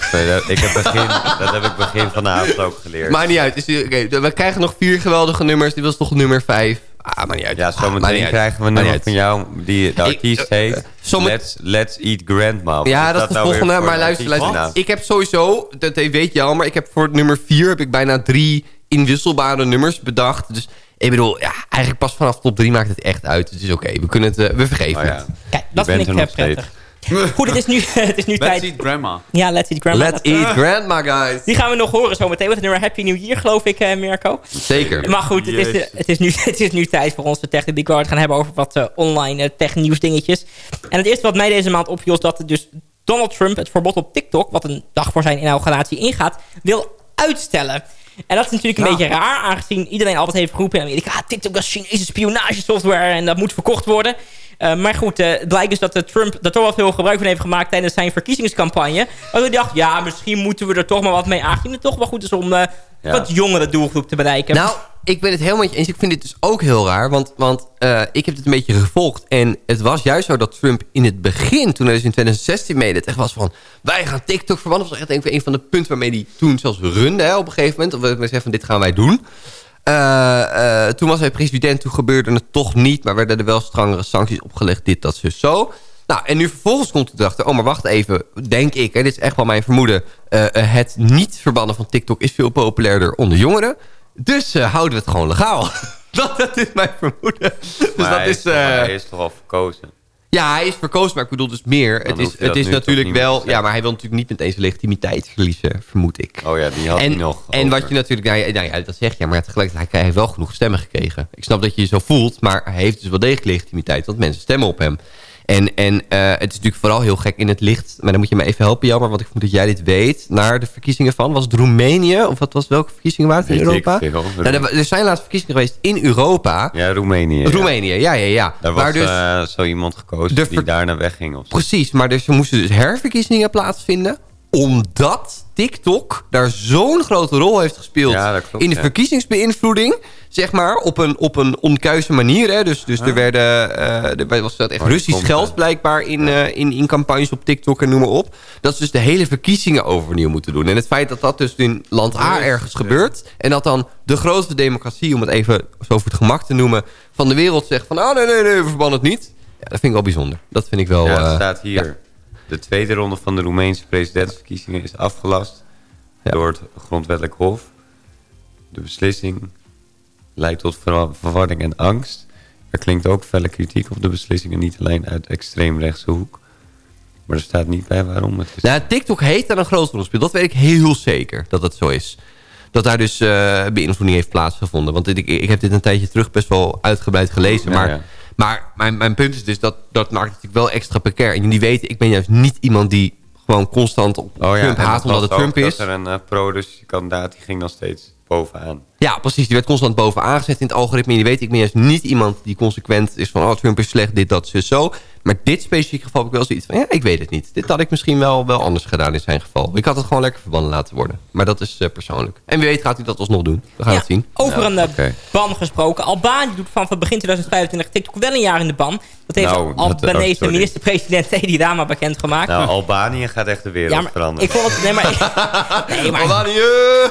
ik heb begin, dat heb ik begin van de avond ook geleerd. Maakt niet uit. Is we krijgen nog vier geweldige nummers. Dit was toch nummer vijf. Ah, maar niet uit. Ja, Ah, zometeen uit. krijgen we een nummer van jou die de artiest eh, heet zomet- let's, let's Eat Grandma. Wat Ja, dat is de nou weer volgende. Maar luister, luister. Ik heb sowieso, dat weet je al, maar ik heb voor nummer vier heb ik bijna drie inwisselbare nummers bedacht. Dus ik bedoel, ja, eigenlijk pas vanaf top drie maakt het echt uit. Het is oké, we kunnen het, eh, we vergeven Oh ja. het. Kijk, dat vind ik eh, nog prettig. Goed, het is nu, het is nu Let's tijd. eat grandma. Ja, Let's Eat Grandma. Let's Dat- eat grandma, guys. Die gaan we nog horen zometeen. Met het nummer Happy New Year, geloof ik, eh, Mirko. Zeker. Maar goed, het is, Jezus. het, is nu, het is nu tijd voor onze Tech die het gaan hebben over wat eh, online eh, tech nieuws dingetjes. En het eerste wat mij deze maand opviel is dat dus Donald Trump het verbod op TikTok, wat een dag voor zijn inauguratie ingaat, wil uitstellen. En dat is natuurlijk een Ja. beetje raar, aangezien iedereen altijd heeft geroepen in Amerika, ah, TikTok is Chinese spionagesoftware en dat moet verkocht worden. Eh, maar goed, eh, het blijkt dus dat eh, Trump er toch wel veel gebruik van heeft gemaakt tijdens zijn verkiezingscampagne. Want ik dacht, ja, misschien moeten we er toch maar wat mee aangezien het toch wel goed is om Ja. wat jongere doelgroep te bereiken. Nou, ik ben het helemaal met je eens. Ik vind dit dus ook heel raar. Want, want ik heb dit een beetje gevolgd. En het was juist zo dat Trump in het begin, toen hij dus in 2016 meedeed... het echt was van, wij gaan TikTok verbannen. Dat was echt een van de punten waarmee hij toen zelfs runde hè, op een gegeven moment. Of we zeggen van, dit gaan wij doen. Eh, eh, toen was hij president, toen gebeurde het toch niet... maar werden er wel strengere sancties opgelegd, dit, dat, zo, zo. Nou, en nu vervolgens komt de dacht, oh, maar wacht even, denk ik... Hè, dit is echt wel mijn vermoeden... eh, het niet verbannen van TikTok is veel populairder onder jongeren... Dus eh, houden we het gewoon legaal. dat, dat is mijn vermoeden. Dus Maar dat hij, is... hij is toch al verkozen? Ja, hij is verkozen, maar ik bedoel dus meer. Het is, het is natuurlijk wel... Ja, maar hij wil natuurlijk niet meteen zijn legitimiteit verliezen, vermoed ik. Oh ja, die had hij nog. en over. wat je natuurlijk... Nou ja, nou ja, dat zeg je, maar tegelijkertijd hij heeft wel genoeg stemmen gekregen. Ik snap dat je je zo voelt, maar hij heeft dus wel degelijk legitimiteit. Want mensen stemmen op hem. En, en eh, het is natuurlijk vooral heel gek in het licht. Maar dan moet je me even helpen, Jammer. Want ik moet dat jij dit weet. Naar de verkiezingen van... Was het Roemenië? Of wat was welke verkiezingen waren het in Weet ik Europa? veel. Nou, er- er zijn laatst verkiezingen geweest in Europa. Ja, Roemenië. Roemenië, ja, ja, ja. Daar was dus, eh, zo iemand gekozen die daarna wegging. Of zo. Precies, maar dus er moesten dus herverkiezingen plaatsvinden... omdat TikTok daar zo'n grote rol heeft gespeeld... Ja, dat klopt, in de ja. verkiezingsbeïnvloeding... zeg maar, op een, op een onkuise manier. Hè. Dus, dus er, werden, eh, er was dat echt Oh, Russisch geld blijkbaar... In, eh, in, in campagnes op TikTok en noem maar op. Dat ze dus de hele verkiezingen overnieuw moeten doen. En het feit dat dat dus in land A ergens gebeurt... en dat dan de grootste democratie, om het even zo voor het gemak te noemen... van de wereld zegt van... oh nee, nee, nee, we verbannen het niet. Ja, dat vind ik wel bijzonder. Dat vind ik wel... Ja, het eh, staat hier. De tweede ronde van de Roemeense presidentsverkiezingen is afgelast Ja. door het grondwettelijk hof. De beslissing leidt tot verwa- verwarring en angst. Er klinkt ook felle kritiek op de beslissingen, niet alleen uit extreemrechtse hoek. Maar er staat niet bij waarom het is. Nou, TikTok heeft daar een grote rol gespeeld. Dat weet ik heel zeker dat dat zo is. Dat daar dus eh, beïnvloeding heeft plaatsgevonden. Want ik, ik heb dit een tijdje terug best wel uitgebreid gelezen. Ja, maar ja. Maar mijn, mijn punt is dus dat dat maakt het natuurlijk wel extra precair. En jullie weten, ik ben juist niet iemand die gewoon constant op Oh Trump en haat dat omdat het Trump ook is. Dat er een eh, pro-Russische kandidaat die ging dan steeds bovenaan. Ja, precies. Die werd constant bovenaan gezet in het algoritme. En je weet, ik ben juist niet iemand die consequent is van... oh, Trump is slecht, dit, dat, zo, zo. Maar dit specifieke geval heb ik wel zoiets van... ja, ik weet het niet. Dit had ik misschien wel, wel anders gedaan in zijn geval. Ik had het gewoon lekker verbannen laten worden. Maar dat is eh, persoonlijk. En wie weet gaat hij dat alsnog doen. We gaan Ja, het zien. Over een eh, ban gesproken. Albanië doet vanaf begin 2025 TikTok wel een jaar in de ban. Dat heeft Nou, Albanese oh, sorry. minister-president Edi Rama bekendgemaakt. Nou, Albanië gaat echt de wereld ja, maar veranderen. ik vond het... Nee, maar, nee, maar, Albanië!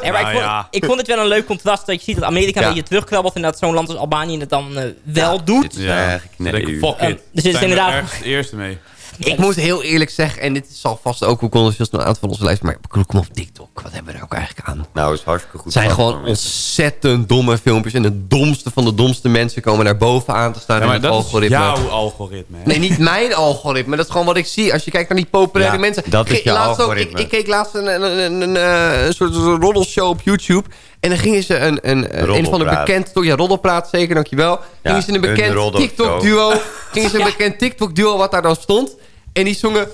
nee, maar ik, vond, ja. ik vond het wel een leuk contrast dat je ziet dat Amerika Ja. een beetje terugkrabbelt... en dat zo'n land als Albanië het dan eh, wel doet. Dit is eigenlijk nee, fuck Ehm, it. dus het is inderdaad- ergens het eerste mee. Ik moet heel eerlijk zeggen... en dit zal vast ook wel controversieel een aantal van onze lijst... maar kom op TikTok. Wat hebben we er ook eigenlijk aan? Nou, is hartstikke goed. Het zijn gewoon ontzettend domme filmpjes. En de domste van de domste mensen komen naar boven aan te staan Ja, in het dat algoritme. is jouw algoritme. Hè? Nee, niet mijn algoritme. Dat is gewoon wat ik zie. Als je kijkt naar die populaire Ja, mensen. dat is je laatst ook, ik, algoritme. ik keek laatst een, een, een, een, eh, een soort roddelshow op YouTube. En dan gingen ze een, een, een, een van de bekend... Ja, roddelpraat, zeker, dankjewel. gingen ze een een bekend. TikTok-duo... gingen ze een bekend TikTok-duo wat daar dan stond. En die zongen...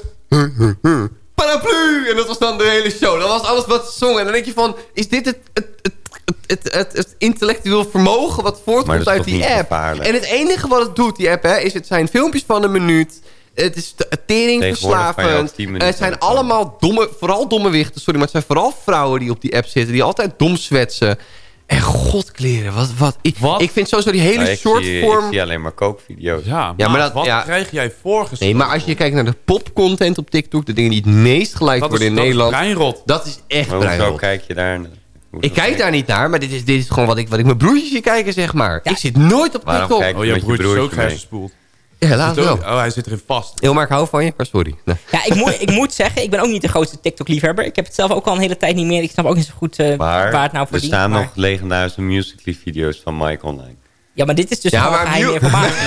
Paraplu! En dat was dan de hele show. Dat was alles wat ze zongen. En dan denk je van... Is dit het... het, het het, het, intellectueel vermogen wat voortkomt uit die app. gevaarlijk? En het enige wat het doet, die app, hè, is het zijn filmpjes van een minuut. Het is teringverslavend. 10 En minuten het zijn allemaal domme, vooral domme wichten, sorry, maar het zijn vooral vrouwen die op die app zitten, die altijd dom zwetsen. En godkleren, wat, wat. Ik, ik vind sowieso die hele Nou, ik, soort zie, vorm... ik zie alleen maar kookvideo's. Ja, Ja, maar dat- wat ja. krijg jij voorgeschoteld? Nee, maar als je kijkt naar de popcontent op TikTok, de dingen die het meest Dat is- worden in dat is Nederland, breinrot. dat is echt Maar hoezo breinrot. kijk je daar Ik kijk daar niet naar, maar dit is, dit is gewoon wat ik, wat ik mijn broertjes zie kijken, zeg maar. Ik zit nooit op Waarom TikTok. kijk je Oh, je broertje is ook mee? Ja, helaas wel. Oh, hij zit erin vast. Heel maar ik hou van je, maar sorry. Nee. Ja, ik moet, ik moet zeggen, ik ben ook niet de grootste TikTok-liefhebber. Ik heb het zelf ook al een hele tijd niet meer. Ik snap ook niet zo goed eh, Maar waar het nou voor er dient. staan maar- nog legendarische Musical.ly-video's van Mike online. Ja, maar dit is dus Ja, maar geheime mu- informatie.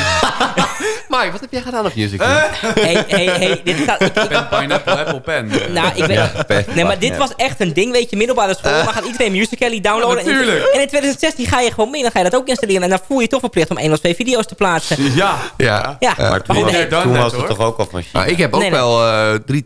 Mike, wat heb jij gedaan op Music? hey, hey, hey, dit gaat... Ik, ik, Pen, pineapple, apple pen. nou, ik weet, nee, maar dit was echt een ding, weet je, middelbare school. Dan gaat iedereen Musical.ly downloaden. Ja, natuurlijk. En in 2016 ga je gewoon mee, dan ga je dat ook installeren. En dan voel je je toch verplicht om één of twee video's te plaatsen. Ja. Ja. Ja, Maar toen, goed, was, toen het toch ook al van China? Maar ik heb ook Nee, wel eh, drie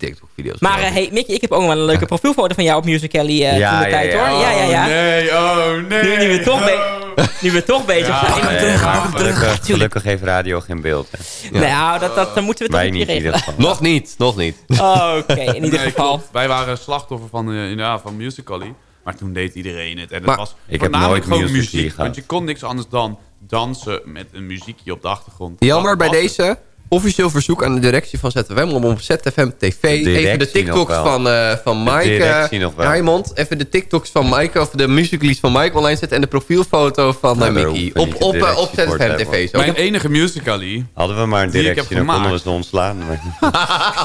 Maar eh, hey, Mickey, ik heb ook nog wel een leuke profielfoto van jou op Musical.ly eh Ja, ja, tijd, ja. hoor. Ja, ja, ja. Oh, nee, oh, nee. Nu, nu we toch, be- nu we toch bezig Ja. zijn. Nee, gelukkig, gelukkig heeft radio geen beeld. Hè. Nou, dat, dat, dan moeten we toch niet regelen. Nog niet, nog niet. Oké, in ieder Nee, geval. klopt. Wij waren slachtoffer van, eh, inderdaad, van Musical.ly. Maar toen deed iedereen het. En het Maar- was Ik heb voornamelijk nooit gewoon muziek. gehad. Want je kon niks anders dan dansen met een muziekje op de achtergrond. Jammer bij deze officieel verzoek aan de directie van ZFM om op ZFM TV even de TikToks van, eh van Mike, directie nog wel. Raymond, even de TikToks van Mike of de musicalies van Mike online zetten en de profielfoto van Nou, eh, Mickey op, op, eh, op ZFM. TV. Zo. Mijn enige Musical.ly. Hadden we maar een directie, dan konden we gemaakt. ze ontslaan.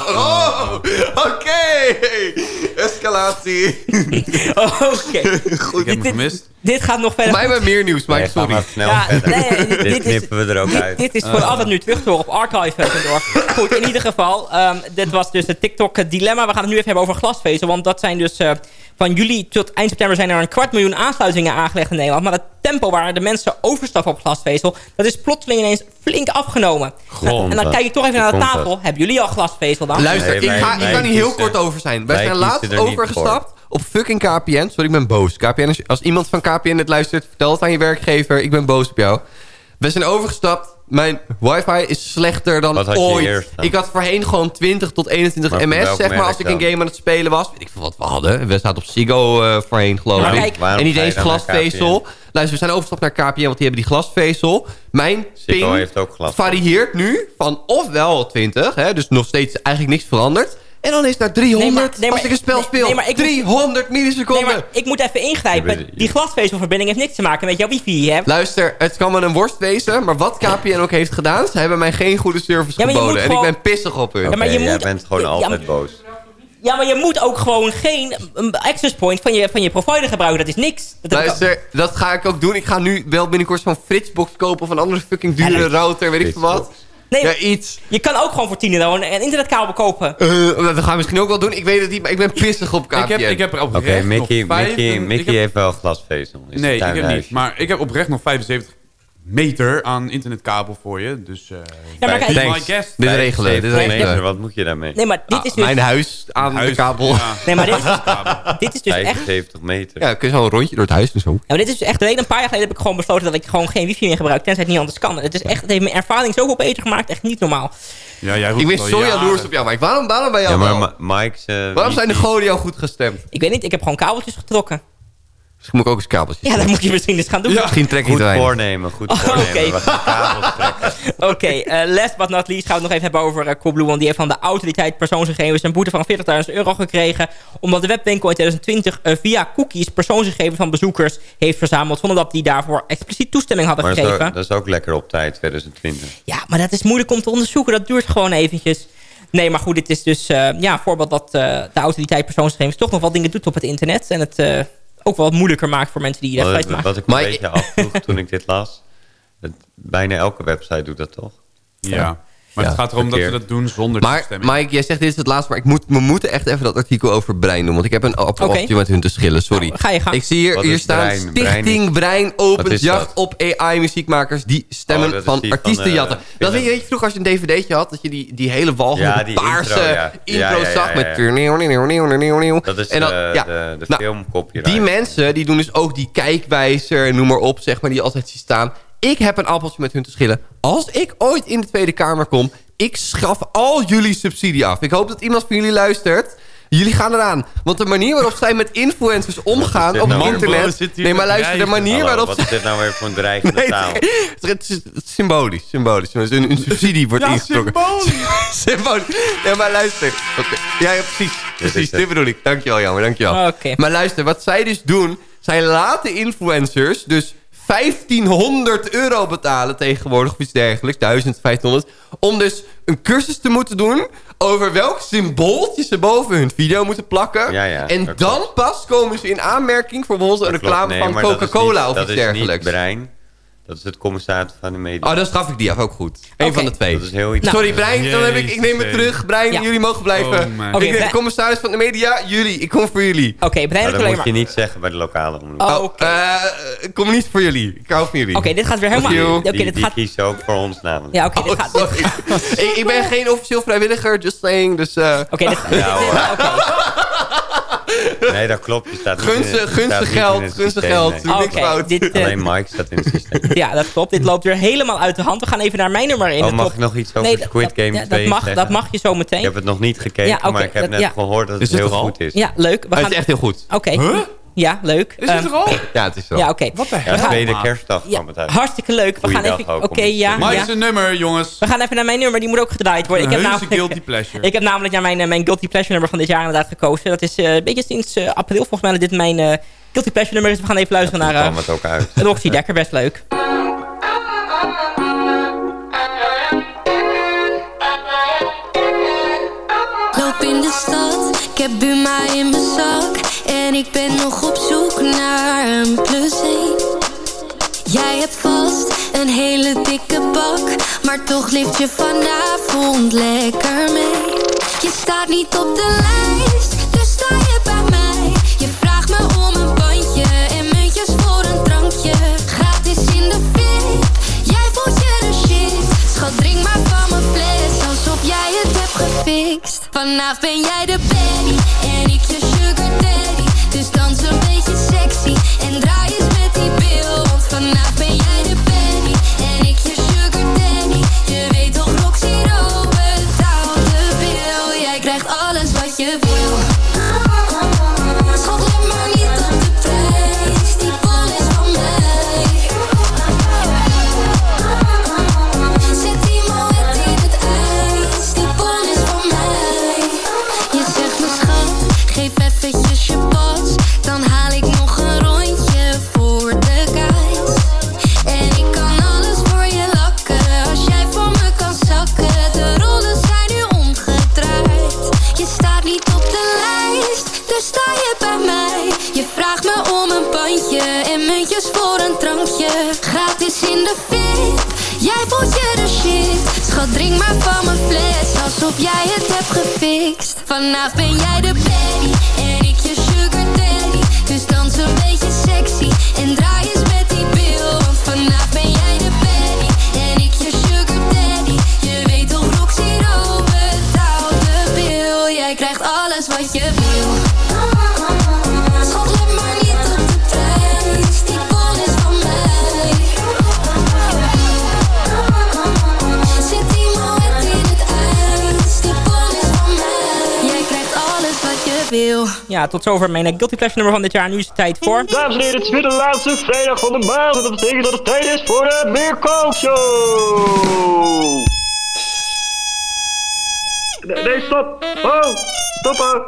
Oh, oké. Escalatie. Oké. Ik heb hem gemist. Dit gaat nog verder. Mij maar meer nieuws, Mike, nee, sorry. maar snel Ja, verder. nee, dit- dit knippen we er ook Dit, uit. dit is voor altijd nu terug te horen op archive.org. Goed, in ieder geval. ehm, dit was dus het TikTok-dilemma. We gaan het nu even hebben over glasvezel. Want dat zijn dus... eh, van juli tot eind september zijn er een kwart miljoen aansluitingen aangelegd in Nederland. Maar het tempo waar de mensen overstappen op glasvezel... dat is plotseling ineens flink afgenomen. Nou, en dan kijk ik toch even naar de komt tafel. Hebben jullie al glasvezel dan? Luister, Nee, ik, wij- ga, ik kan hier heel kort over zijn. Wij wij zijn laatst er overgestapt op fucking KPN. Sorry, ik ben boos. KPN, als, als iemand van KPN dit luistert, vertel het aan je werkgever. Ik ben boos op jou. We zijn overgestapt. Mijn wifi is slechter dan had ooit. eerst? Ik had voorheen gewoon 20 tot 21 Maar van ms, zeg maar, als ik een game aan het spelen was. Weet ik veel wat we hadden. We zaten op Ziggo eh, voorheen, geloof ik. en niet eens glasvezel. Luister, we zijn overgestapt naar KPN, want die hebben die glasvezel. Mijn Ziggo ping heeft ook glas. varieert nu van ofwel 20, hè, dus nog steeds eigenlijk niks veranderd. En dan is naar 300 Nee, maar- nee, maar- als ik een spel nee, speel. nee, maar ik moet- 300 milliseconden. Nee, maar ik moet even ingrijpen. Die glasvezelverbinding heeft niks te maken met jouw wifi die je hebt. Luister, het kan me een worst wezen, maar wat KPN ook heeft gedaan... ze hebben mij geen goede service Ja, geboden. En ik ben pissig op hun. Ja, maar je jij moet- bent gewoon Ja, altijd boos. Ja, maar je moet ook gewoon geen um, access point van je, van je provider gebruiken. Dat is niks. Dat Luister, dat ga ik ook doen. Ik ga nu wel binnenkort zo'n Fritzbox kopen... of een andere fucking dure router, weet ik veel wat. Nee, Ja, iets. je kan ook gewoon voor 10 euro een, internetkabel kopen. Eh, dat gaan we misschien ook wel doen. Ik weet het niet, maar ik ben pissig op KPN. Ik heb, ik heb er Oké, oprecht Mickey, nog vijf- Mickey, Mickey heb- heeft wel glasvezel. Nee, ik heb niet. Maar ik heb oprecht nog 75 meter aan internetkabel voor je. Dus eh Ja, maar kijk- my Thanks. guest. Dit regelen, dit regelen. meter, wat moet je daarmee? Nee, maar dit Ah, is dus, Mijn huis aan de kabel. Ja. nee, maar dit, is- dit is dus echt... 75 meter. Ja, kun je zo een rondje door het huis en zo. Ja, maar dit is dus echt de reden. Een paar jaar geleden heb ik gewoon besloten dat ik gewoon geen wifi meer gebruik. Tenzij het niet anders kan. Het, is echt, het heeft mijn ervaring zoveel beter gemaakt. Echt niet normaal. Ja, jij roept Ik ben zo jaren. jaloers op jou, Mike. Waarom, waarom bij jou Ja, maar Mike's... eh, Waarom zijn de goden jou goed gestemd? Ik weet niet, ik heb gewoon kabeltjes getrokken. Misschien moet ik ook eens kabeltjes. Ja, dat moet je misschien eens gaan doen. Misschien trek ik Goed het erin. voornemen, goed Oh, voornemen. oké. Trekken. Oké, eh, last but not least gaan we het nog even hebben over uh, Coolblue. Want die heeft van de autoriteit persoonsgegevens een boete van 40.000 euro gekregen. Omdat de webwinkel in 2020 eh, via cookies persoonsgegevens van bezoekers heeft verzameld. Zonder dat die daarvoor expliciet toestemming hadden Maar dat is, gegeven. ook, dat is ook lekker op tijd, 2020. Ja, maar dat is moeilijk om te onderzoeken. Dat duurt gewoon eventjes. Nee, maar goed, dit is dus eh, ja, een voorbeeld dat eh, de autoriteit persoonsgegevens toch nog wat dingen doet op het internet. En het eh, ook wel wat moeilijker maakt voor mensen die Wat, fout maken. wat ik Maar- een beetje afvroeg toen ik dit las... Het, bijna elke website doet dat toch? Ja. Maar Ja, het gaat erom dat we dat doen zonder Maar toestemming. Mike, jij zegt dit is het laatste, maar ik moet, we moeten echt even dat artikel over brein doen. Want ik heb een appeltje met hun te schillen, sorry. Nou, ga je gang. Ik zie hier, hier staan brein? Stichting Brein Brein, opent jacht dat? op AI-muziekmakers die stemmen Oh, van die van, artiesten eh, jatten. Dat weet je, weet je vroeger als je een dvd'tje had, dat je die, die hele walgende Ja, die paarse intro, ja. zag met... Dat is En dan- de, ja. de, de Nou, filmkopje. Die mensen, die doen dus ook die kijkwijzer, noem maar op, zeg maar, die altijd ziet staan. Ik heb een appeltje met hun te schillen. Als ik ooit in de Tweede Kamer kom, ik schaf al jullie subsidie af. Ik hoop dat iemand van jullie luistert. Jullie gaan eraan. Want de manier waarop zij met influencers omgaan op het nou? internet... Nee, maar luister, de manier Hallo, waarop wat ze... is dit nou weer voor een dreigende Nee, taal? het is symbolisch, symbolisch. Een, een subsidie wordt Ja, ingetrokken. symbolisch. Nee, maar luister. Oké. Ja, ja, precies. Precies, het. dit bedoel ik. Dankjewel, Jammer, dankjewel. Oké. Maar luister, wat zij dus doen... Zij laten influencers dus 1500 euro betalen tegenwoordig of iets dergelijks. 1000, 1500. Om dus een cursus te moeten doen over welk symbooltje ze boven hun video moeten plakken. Ja, ja, en dat dan pas komen ze in aanmerking voor bijvoorbeeld een Dat reclame Nee, van dat is Coca-Cola of dat iets is niet dergelijks. brein. Dat is het commissariat van de media. Oh, dan straf ik die af, ook goed. Eén van de twee. Dat is heel iets. Sorry, Brein, dan heb ik, ik neem het terug. Brein, Ja. jullie mogen blijven. Oh. Oké, ik ben Brein- commissaris van de media. Jullie, ik kom voor jullie. Oké, Brein Maar heeft dat moet maar... je niet zeggen bij de lokale omroep. Oh, Oh, oké. eh, ik kom niet voor jullie. Ik hou van jullie. Oké, dit gaat weer helemaal... Oké, dit die gaat... kiezen ook voor ons namelijk. Ja, oké, dit Oh, gaat... dit gaat- ik, ik ben geen officieel vrijwilliger, just saying. Dus eh Oké, dit, Ja, hoor. oké. Nee, dat klopt. Je staat in het- gunstig, staat gunstig geld, het gunstig systeem, geld. nee. Niks fout. dit, eh, Alleen Mike staat in het systeem. ja, dat klopt. Dit loopt weer helemaal uit de hand. We gaan even naar mijn nummer in Oh, de mag top. ik nog iets over Nee, Squid dat- Game ja, dat 2 mag, zeggen? Dat mag je zo meteen. Ik heb het nog niet gekeken, Ja, maar ik heb dat- net ja. gehoord dat Is het het heel goed is. Ja, leuk. We Het gaan... is echt heel goed. Oké. Ja, leuk. Is het Ehm, er al? Ja, het is wel. Ja, oké. Wat de Ja, hel? tweede kerstdag Ja, kwam het uit. hartstikke leuk. We gaan even... Oké, ja. Mike ja. zijn nummer, jongens. We gaan even naar mijn nummer. Die moet ook gedraaid worden. Een Ik heb namelijk, guilty pleasure. Ik heb namelijk naar mijn, eh, mijn Guilty Pleasure nummer van dit jaar inderdaad gekozen. Dat is eh, een beetje sinds eh, april volgens mij dat dit mijn eh, Guilty Pleasure nummer is. We gaan even luisteren naar kwam uh, het ook uit. Roxy Dekker. Best leuk. Heb Buma in mijn zak. En ik ben nog op zoek naar een plus één Jij hebt vast een hele dikke bak Maar toch lift je vanavond lekker mee. Je staat niet op de lijst, dus sta je bij mij. Je vraagt me om een bandje en muntjes voor een drankje. Gratis in de VIP, jij voelt je de shit. Schat, drink maar Vanavond ben jij de baddie en ik je sugar daddy. Dus dans een beetje sexy en draai eens Gratis in de VIP Jij voelt je de shit. Schat, drink maar van mijn fles Alsof jij het hebt gefixt. Vanavond ben jij de baddie En ik je sugar daddy. Dus dans een beetje sexy wil Ja, tot zover mijn eh, Guilty Pleasure nummer van dit jaar. Nu is het tijd voor... Dames en heren, het is weer de laatste vrijdag van de maand. En dat betekent dat het tijd is voor de Meerkookshow. Nee, nee, stop. Oh, stoppen.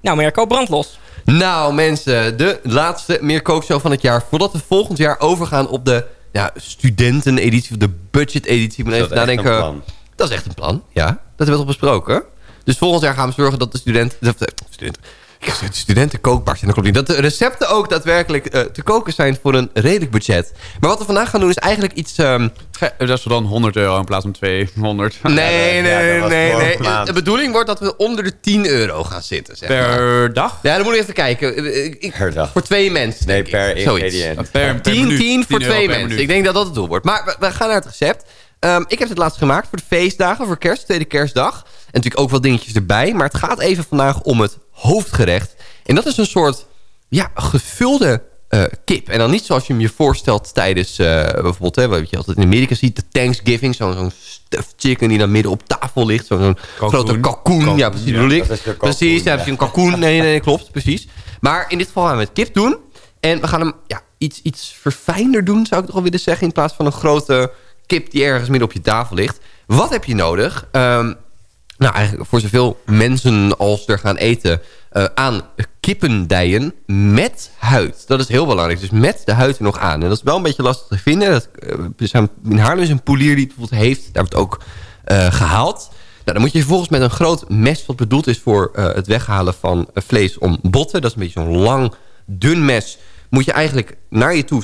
Nou, Mirko, brand los. Nou mensen, de laatste meer kookshow van het jaar. Voordat we volgend jaar overgaan op de ja, studenteneditie, of de budget-editie. Ik moet Is even nadenken. een plan? Dat is echt een plan, ja. Dat hebben we toch besproken. Dus volgend jaar gaan we zorgen dat de studenten... De, de, studenten ik zeg studenten kookbaar zijn, dat klopt niet. Dat de recepten ook daadwerkelijk eh, te koken zijn voor een redelijk budget. Maar wat we vandaag gaan doen is eigenlijk iets... ehm, Ge- Dat is dan 100 euro in plaats van 200. nee, nee, ja, dat nee, nee. De bedoeling wordt dat we onder de 10 euro gaan zitten. Zeg maar. Per dag? Ja, dan moet ik even kijken. Ik- ik- Per dag. Voor twee mensen. Nee, denk ik. per Zoiets. ingrediënt. Per, per 10, minuut. 10 voor 10 euro twee mensen. Ik denk dat dat het doel wordt. Maar we, we gaan naar het recept. Ehm, ik heb het laatst gemaakt voor de feestdagen, voor kerst, tweede kerstdag. En natuurlijk ook wel dingetjes erbij. Maar het gaat even vandaag om het hoofdgerecht. En dat is een soort ja, gevulde eh, kip. En dan niet zoals je hem je voorstelt tijdens eh, bijvoorbeeld... Hè, wat je altijd in Amerika ziet, de Thanksgiving. Zo'n zo'n stuffed chicken die dan midden op tafel ligt. Zo'n grote kalkoen. Ja, precies. dat is precies, ja, ja. precies, een kalkoen. Nee, nee, nee, klopt, precies. Maar in dit geval gaan we het kip doen. En we gaan hem ja, iets, iets verfijnder doen, zou ik toch wel willen zeggen. In plaats van een grote kip die ergens midden op je tafel ligt. Wat heb je nodig? Ehm, nou, eigenlijk voor zoveel mensen als er gaan eten... eh, aan kippendijen met huid. Dat is heel belangrijk. Dus met de huid er nog aan. En dat is wel een beetje lastig te vinden. Dat, zijn- in Haarlem is een poelier die het bijvoorbeeld heeft. Daar wordt ook eh, gehaald. Nou, dan moet je vervolgens met een groot mes... wat bedoeld is voor het weghalen van vlees om botten. Dat is een beetje zo'n lang, dun mes. Moet je eigenlijk naar je toe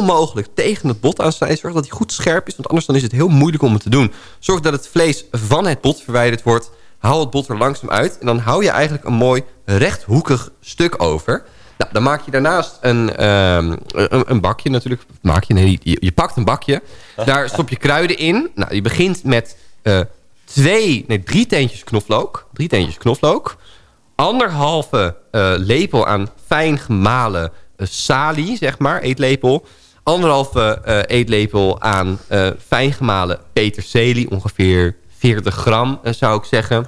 mogelijk tegen het bot aansnijden. Zorg dat hij goed scherp is, want anders dan is het heel moeilijk om het te doen. Zorg dat het vlees van het bot verwijderd wordt. Haal het bot er langzaam uit. En dan hou je eigenlijk een mooi rechthoekig stuk over. Nou, dan maak je daarnaast een, ehm, een, een bakje natuurlijk. Maak je, nee, je, je pakt een bakje. Daar stop je kruiden in. Nou, je begint met eh, twee, nee, drie teentjes knoflook. Drie teentjes knoflook. Anderhalve eh, lepel aan fijn gemalen eh, salie, zeg maar, eetlepel. Anderhalve eh, eetlepel aan eh, fijn gemalen peterselie. Ongeveer 40 gram, eh, zou ik zeggen.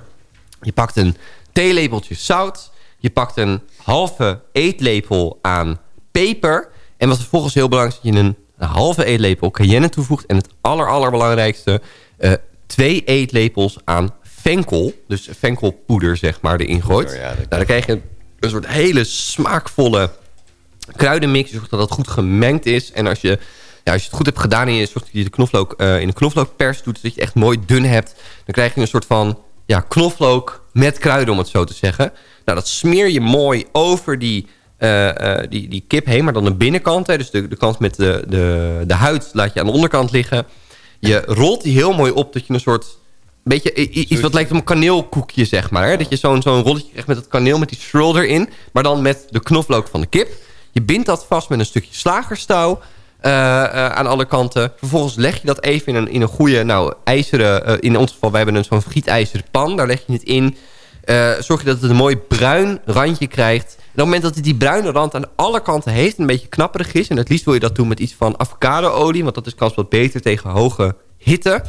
Je pakt een theelepeltje zout. Je pakt een halve eetlepel aan peper. En wat vervolgens heel belangrijk is... dat je een, een halve eetlepel cayenne toevoegt. En het aller, allerbelangrijkste... twee eetlepels aan venkel. Dus venkelpoeder, zeg maar, erin gooit. Ja, nou, dan krijg je een soort hele smaakvolle kruidenmix. Zorg dat dat goed gemengd is. En als je, ja, als je het goed hebt gedaan en je zorgt dat je de knoflook eh, in de knoflookpers doet... zodat je echt mooi dun hebt... dan krijg je een soort van ja, knoflook met kruiden, om het zo te zeggen. Nou, dat smeer je mooi over die, eh, eh, die, die kip heen, maar dan de binnenkant. Hè, dus de, de kant met de, de, de huid laat je aan de onderkant liggen. Je rolt die heel mooi op dat je een soort... Beetje iets wat lijkt op een kaneelkoekje, zeg maar. Dat je zo'n zo'n rolletje krijgt met het kaneel, met die swirl erin. Maar dan met de knoflook van de kip. Je bindt dat vast met een stukje slagerstouw. eh, eh, aan alle kanten. Vervolgens leg je dat even in een, in een goede, nou, ijzeren... eh, in ons geval, wij hebben zo'n gietijzeren pan. Daar leg je het in. Zorg je dat het een mooi bruin randje krijgt. En op het moment dat het die bruine rand aan alle kanten heeft... een beetje knapperig is... en het liefst wil je dat doen met iets van avocadoolie... want dat is kans wat beter tegen hoge hitte...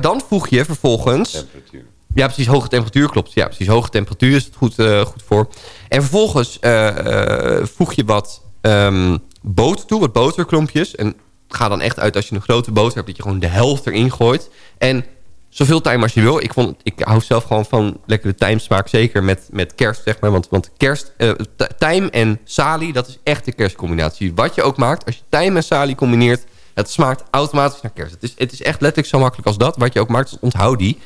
Dan voeg je vervolgens... Temperatuur. Ja, precies. Hoge temperatuur klopt. Ja, precies. Hoge temperatuur is het goed, eh, goed voor. En vervolgens eh, eh, voeg je wat ehm, boter toe, wat boterklompjes. En ga dan echt uit als je een grote boter hebt... dat je gewoon de helft erin gooit. En zoveel tijm als je wil. Ik, vond, ik hou zelf gewoon van lekkere tijmsmaak. Zeker met, met kerst, zeg maar. Want, want kerst, t- tijm en salie, dat is echt de kerstcombinatie. Wat je ook maakt, als je tijm en salie combineert... het smaakt automatisch naar kerst. Het is, het is echt letterlijk zo makkelijk als dat. Wat je ook maakt, onthoud die.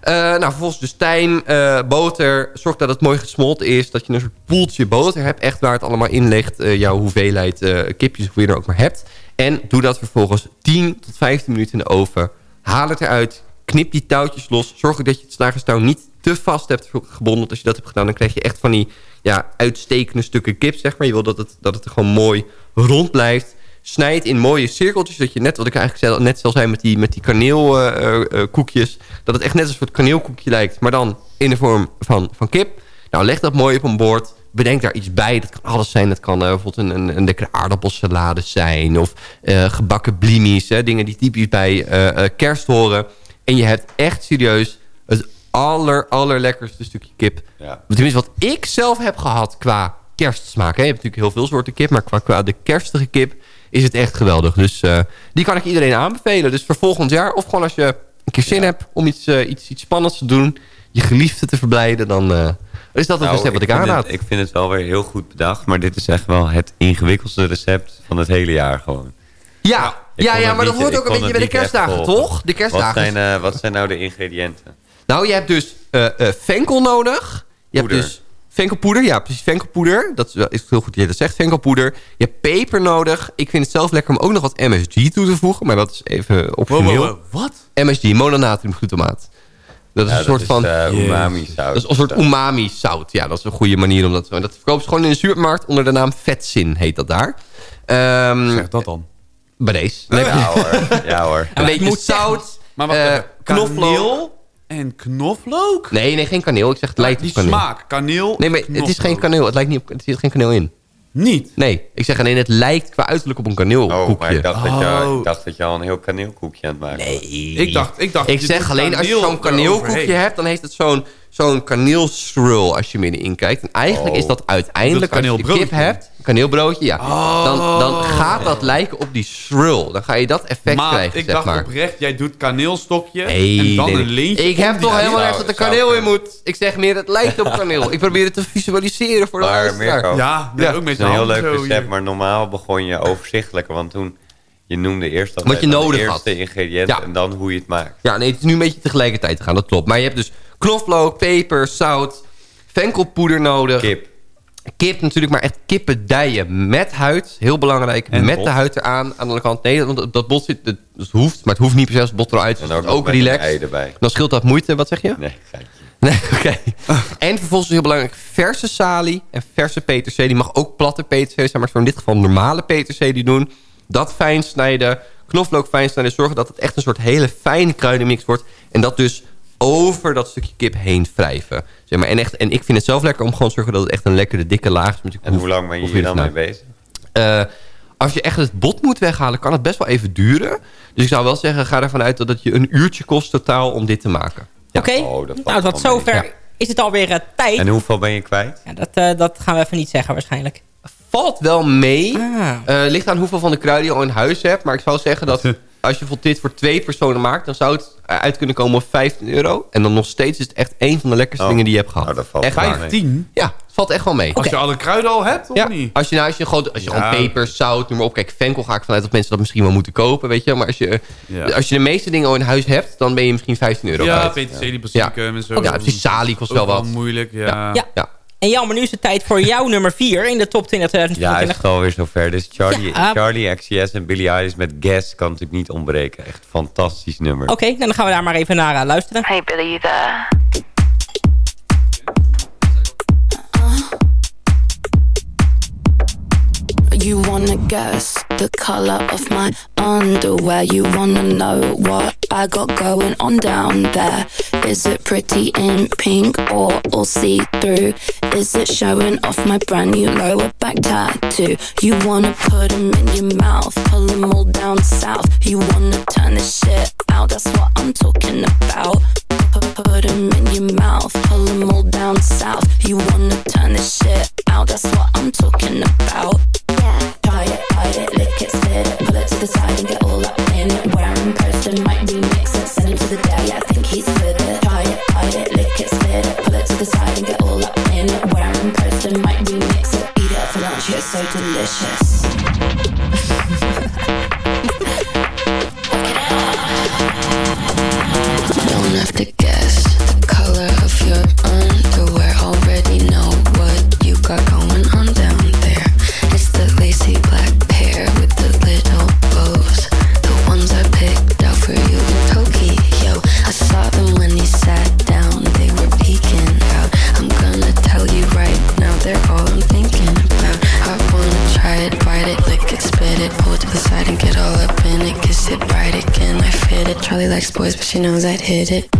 Eh, nou, vervolgens dus tijm, eh, boter. Zorg dat het mooi gesmolten is. Dat je een soort poeltje boter hebt. Echt waar het allemaal in ligt. eh, jouw hoeveelheid kipjes, hoe je er ook maar hebt. En doe dat vervolgens 10 tot 15 minuten in de oven. Haal het eruit. Knip die touwtjes los. Zorg ook dat je het slagerstouw niet te vast hebt gebonden. Als je dat hebt gedaan, dan krijg je echt van die ja, uitstekende stukken kip, zeg maar. Je wil dat het, dat het gewoon mooi rond blijft. Snijd in mooie cirkeltjes. Dat je net, wat ik eigenlijk zei- net al zei met die, met die kaneelkoekjes. dat het echt net een soort kaneelkoekje lijkt. Maar dan in de vorm van, van kip. Nou, leg dat mooi op een bord. Bedenk daar iets bij. Dat kan alles zijn. Dat kan eh, bijvoorbeeld een, een, een lekkere aardappelsalade zijn. Of eh, gebakken blimies. Hè, dingen die typisch bij eh, eh, kerst horen. En je hebt echt serieus het aller, allerlekkerste stukje kip. Ja. Tenminste, wat ik zelf heb gehad qua kerstsmaak. Hè. Je hebt natuurlijk heel veel soorten kip. Maar qua, qua de kerstige kip is het echt geweldig. Dus eh, die kan ik iedereen aanbevelen. Dus voor volgend jaar. Of gewoon als je een keer zin hebt om iets, eh, iets, iets spannends te doen. Je geliefde te verblijden. Dan eh, is dat een Nou, recept wat ik aanraad. Het, ik vind het wel weer heel goed bedacht. Maar dit is echt wel het ingewikkeldste recept van het hele jaar gewoon. Ja, ja, ja het maar dat hoort ook een beetje bij het de kerstdagen, toch? De kerstdagen. Wat zijn, wat zijn nou de ingrediënten? Nou, je hebt dus venkel nodig. Je Poeder. hebt dus venkelpoeder. Ja, precies, venkelpoeder. Dat is, heel goed dat je dat zegt, venkelpoeder. Je hebt peper nodig. Ik vind het zelf lekker om ook nog wat MSG toe te voegen. Maar dat is even optioneel. Wat? MSG, mononatriumglutamaat. Dat is Ja, een soort is, van... eh, umami saus. Dat is een soort umami zout. Ja, dat is een goede manier om dat te doen. Dat verkopen ze gewoon in de supermarkt onder de naam Vetzin, heet dat daar. Ehm Zeg dat dan. bij deze. Nee, Ja hoor, ja hoor. Een beetje zout, Maar wat eh, knoflook. En knoflook? Nee, nee, geen kaneel. Ik zeg het lijkt die op kaneel. smaak, kaneel, Nee, maar het is geen kaneel. Het lijkt niet op, er zit geen kaneel in. Niet? Nee, ik zeg alleen het lijkt qua uiterlijk op een kaneelkoekje. Oh, maar ik dacht, dat je, Oh. ik dacht dat je al een heel kaneelkoekje aan het maken was. Ik dacht, ik dacht Ik zeg alleen, als je zo'n kaneelkoekje hebt... dan heeft het zo'n zo'n kaneelswirl als je middenin kijkt. En eigenlijk Oh. is dat uiteindelijk, als je de kip hebt... kaneelbroodje, ja. Oh. Dan, dan gaat dat lijken op die swirl. Dan ga je dat effect Maar krijgen, ik zeg dacht maar. oprecht, jij doet kaneelstokje Nee, en dan nee, een lintje. Ik heb toch helemaal nergens dat er kaneel in moet. Ik zeg meer, het lijkt op kaneel. Ik probeer het te visualiseren voor de Maar luisteraar. Mirko, Ja, Ja. ook met een heel leuk recept, maar normaal begon je overzichtelijker. Want toen, je noemde eerst dat Wat je nodig de had. eerste ingrediënt Ja. en dan hoe je het maakt. Ja, nee, het is nu een beetje tegelijkertijd te gaan, dat klopt. Maar je hebt dus knoflook, peper, zout, venkelpoeder nodig. Kip. Kip natuurlijk, maar echt kippendijen met huid. Heel belangrijk, En met bot. de huid eraan. Aan de andere kant, nee, want dat bot zit, dat dat hoeft. Maar het hoeft niet per se als het bot eruit. Dus ook, relaxed. Dan scheelt dat moeite, wat zeg je? Nee, geitje. Nee, oké. En vervolgens is heel belangrijk, verse salie en verse peterselie. mag ook platte peterselie zijn, maar voor in dit geval normale peterselie doen. Dat fijn snijden, knoflook fijn snijden. Zorgen dat het echt een soort hele fijne kruidenmix wordt. En dat dus over dat stukje kip heen wrijven. Zeg maar. en, echt, en ik vind het zelf lekker om gewoon te zorgen dat het echt een lekkere dikke laag is. En hoe lang ben je hier dan mee bezig? eh, als je echt het bot moet weghalen, kan het best wel even duren. Dus ik zou wel zeggen, ga ervan uit dat het je een uurtje kost totaal om dit te maken. Oké, Oh, dat valt nou wel tot zover Ja. is het alweer eh, tijd. En hoeveel ben je kwijt? Ja, dat, eh, dat gaan we even niet zeggen waarschijnlijk. Valt wel mee. Ah. Eh, ligt aan hoeveel van de kruiden je al in huis hebt. Maar ik zou zeggen dat als je bijvoorbeeld dit voor twee personen maakt... dan zou het uit kunnen komen op 15 euro. En dan nog steeds is het echt een van de lekkerste Oh. dingen die je hebt gehad. Nou, dat valt echt wel waar. mee. 15? Ja, het valt echt wel mee. Als je alle kruiden al hebt, of Ja, niet? als je, nou, als je, gewoon, als je Ja. gewoon peper, zout, noem maar op. Kijk, venkel ga ik vanuit dat mensen dat misschien wel moeten kopen, weet je. Maar als je, Ja. als je de meeste dingen al in huis hebt, dan ben je misschien 15 euro Ja, peterselie, basilicum en zo. Ja, precies. Salie kost wel wat. moeilijk, ja. Ja. Ja. En Jan, maar nu is het tijd voor jouw nummer 4 in de top 20 Ja, is 2024. het alweer zover. Dus Charlie, Ja. Charlie XCS en Billie Eilish met Guess kan natuurlijk niet ontbreken. Echt fantastisch nummer. Oké, nou, dan gaan we daar maar even naar eh, luisteren. Hey Billy, there? You wanna guess the color of my underwear? You wanna know what I got going on down there? Is it pretty in pink or all see through? Is it showing off my brand new lower back tattoo? You wanna put them in your mouth, pull them all down south. You wanna turn this shit out, that's what I'm talking about. Put, put them in your mouth, pull them all down south. You wanna turn this shit out, that's what I'm talking about. know that hit it.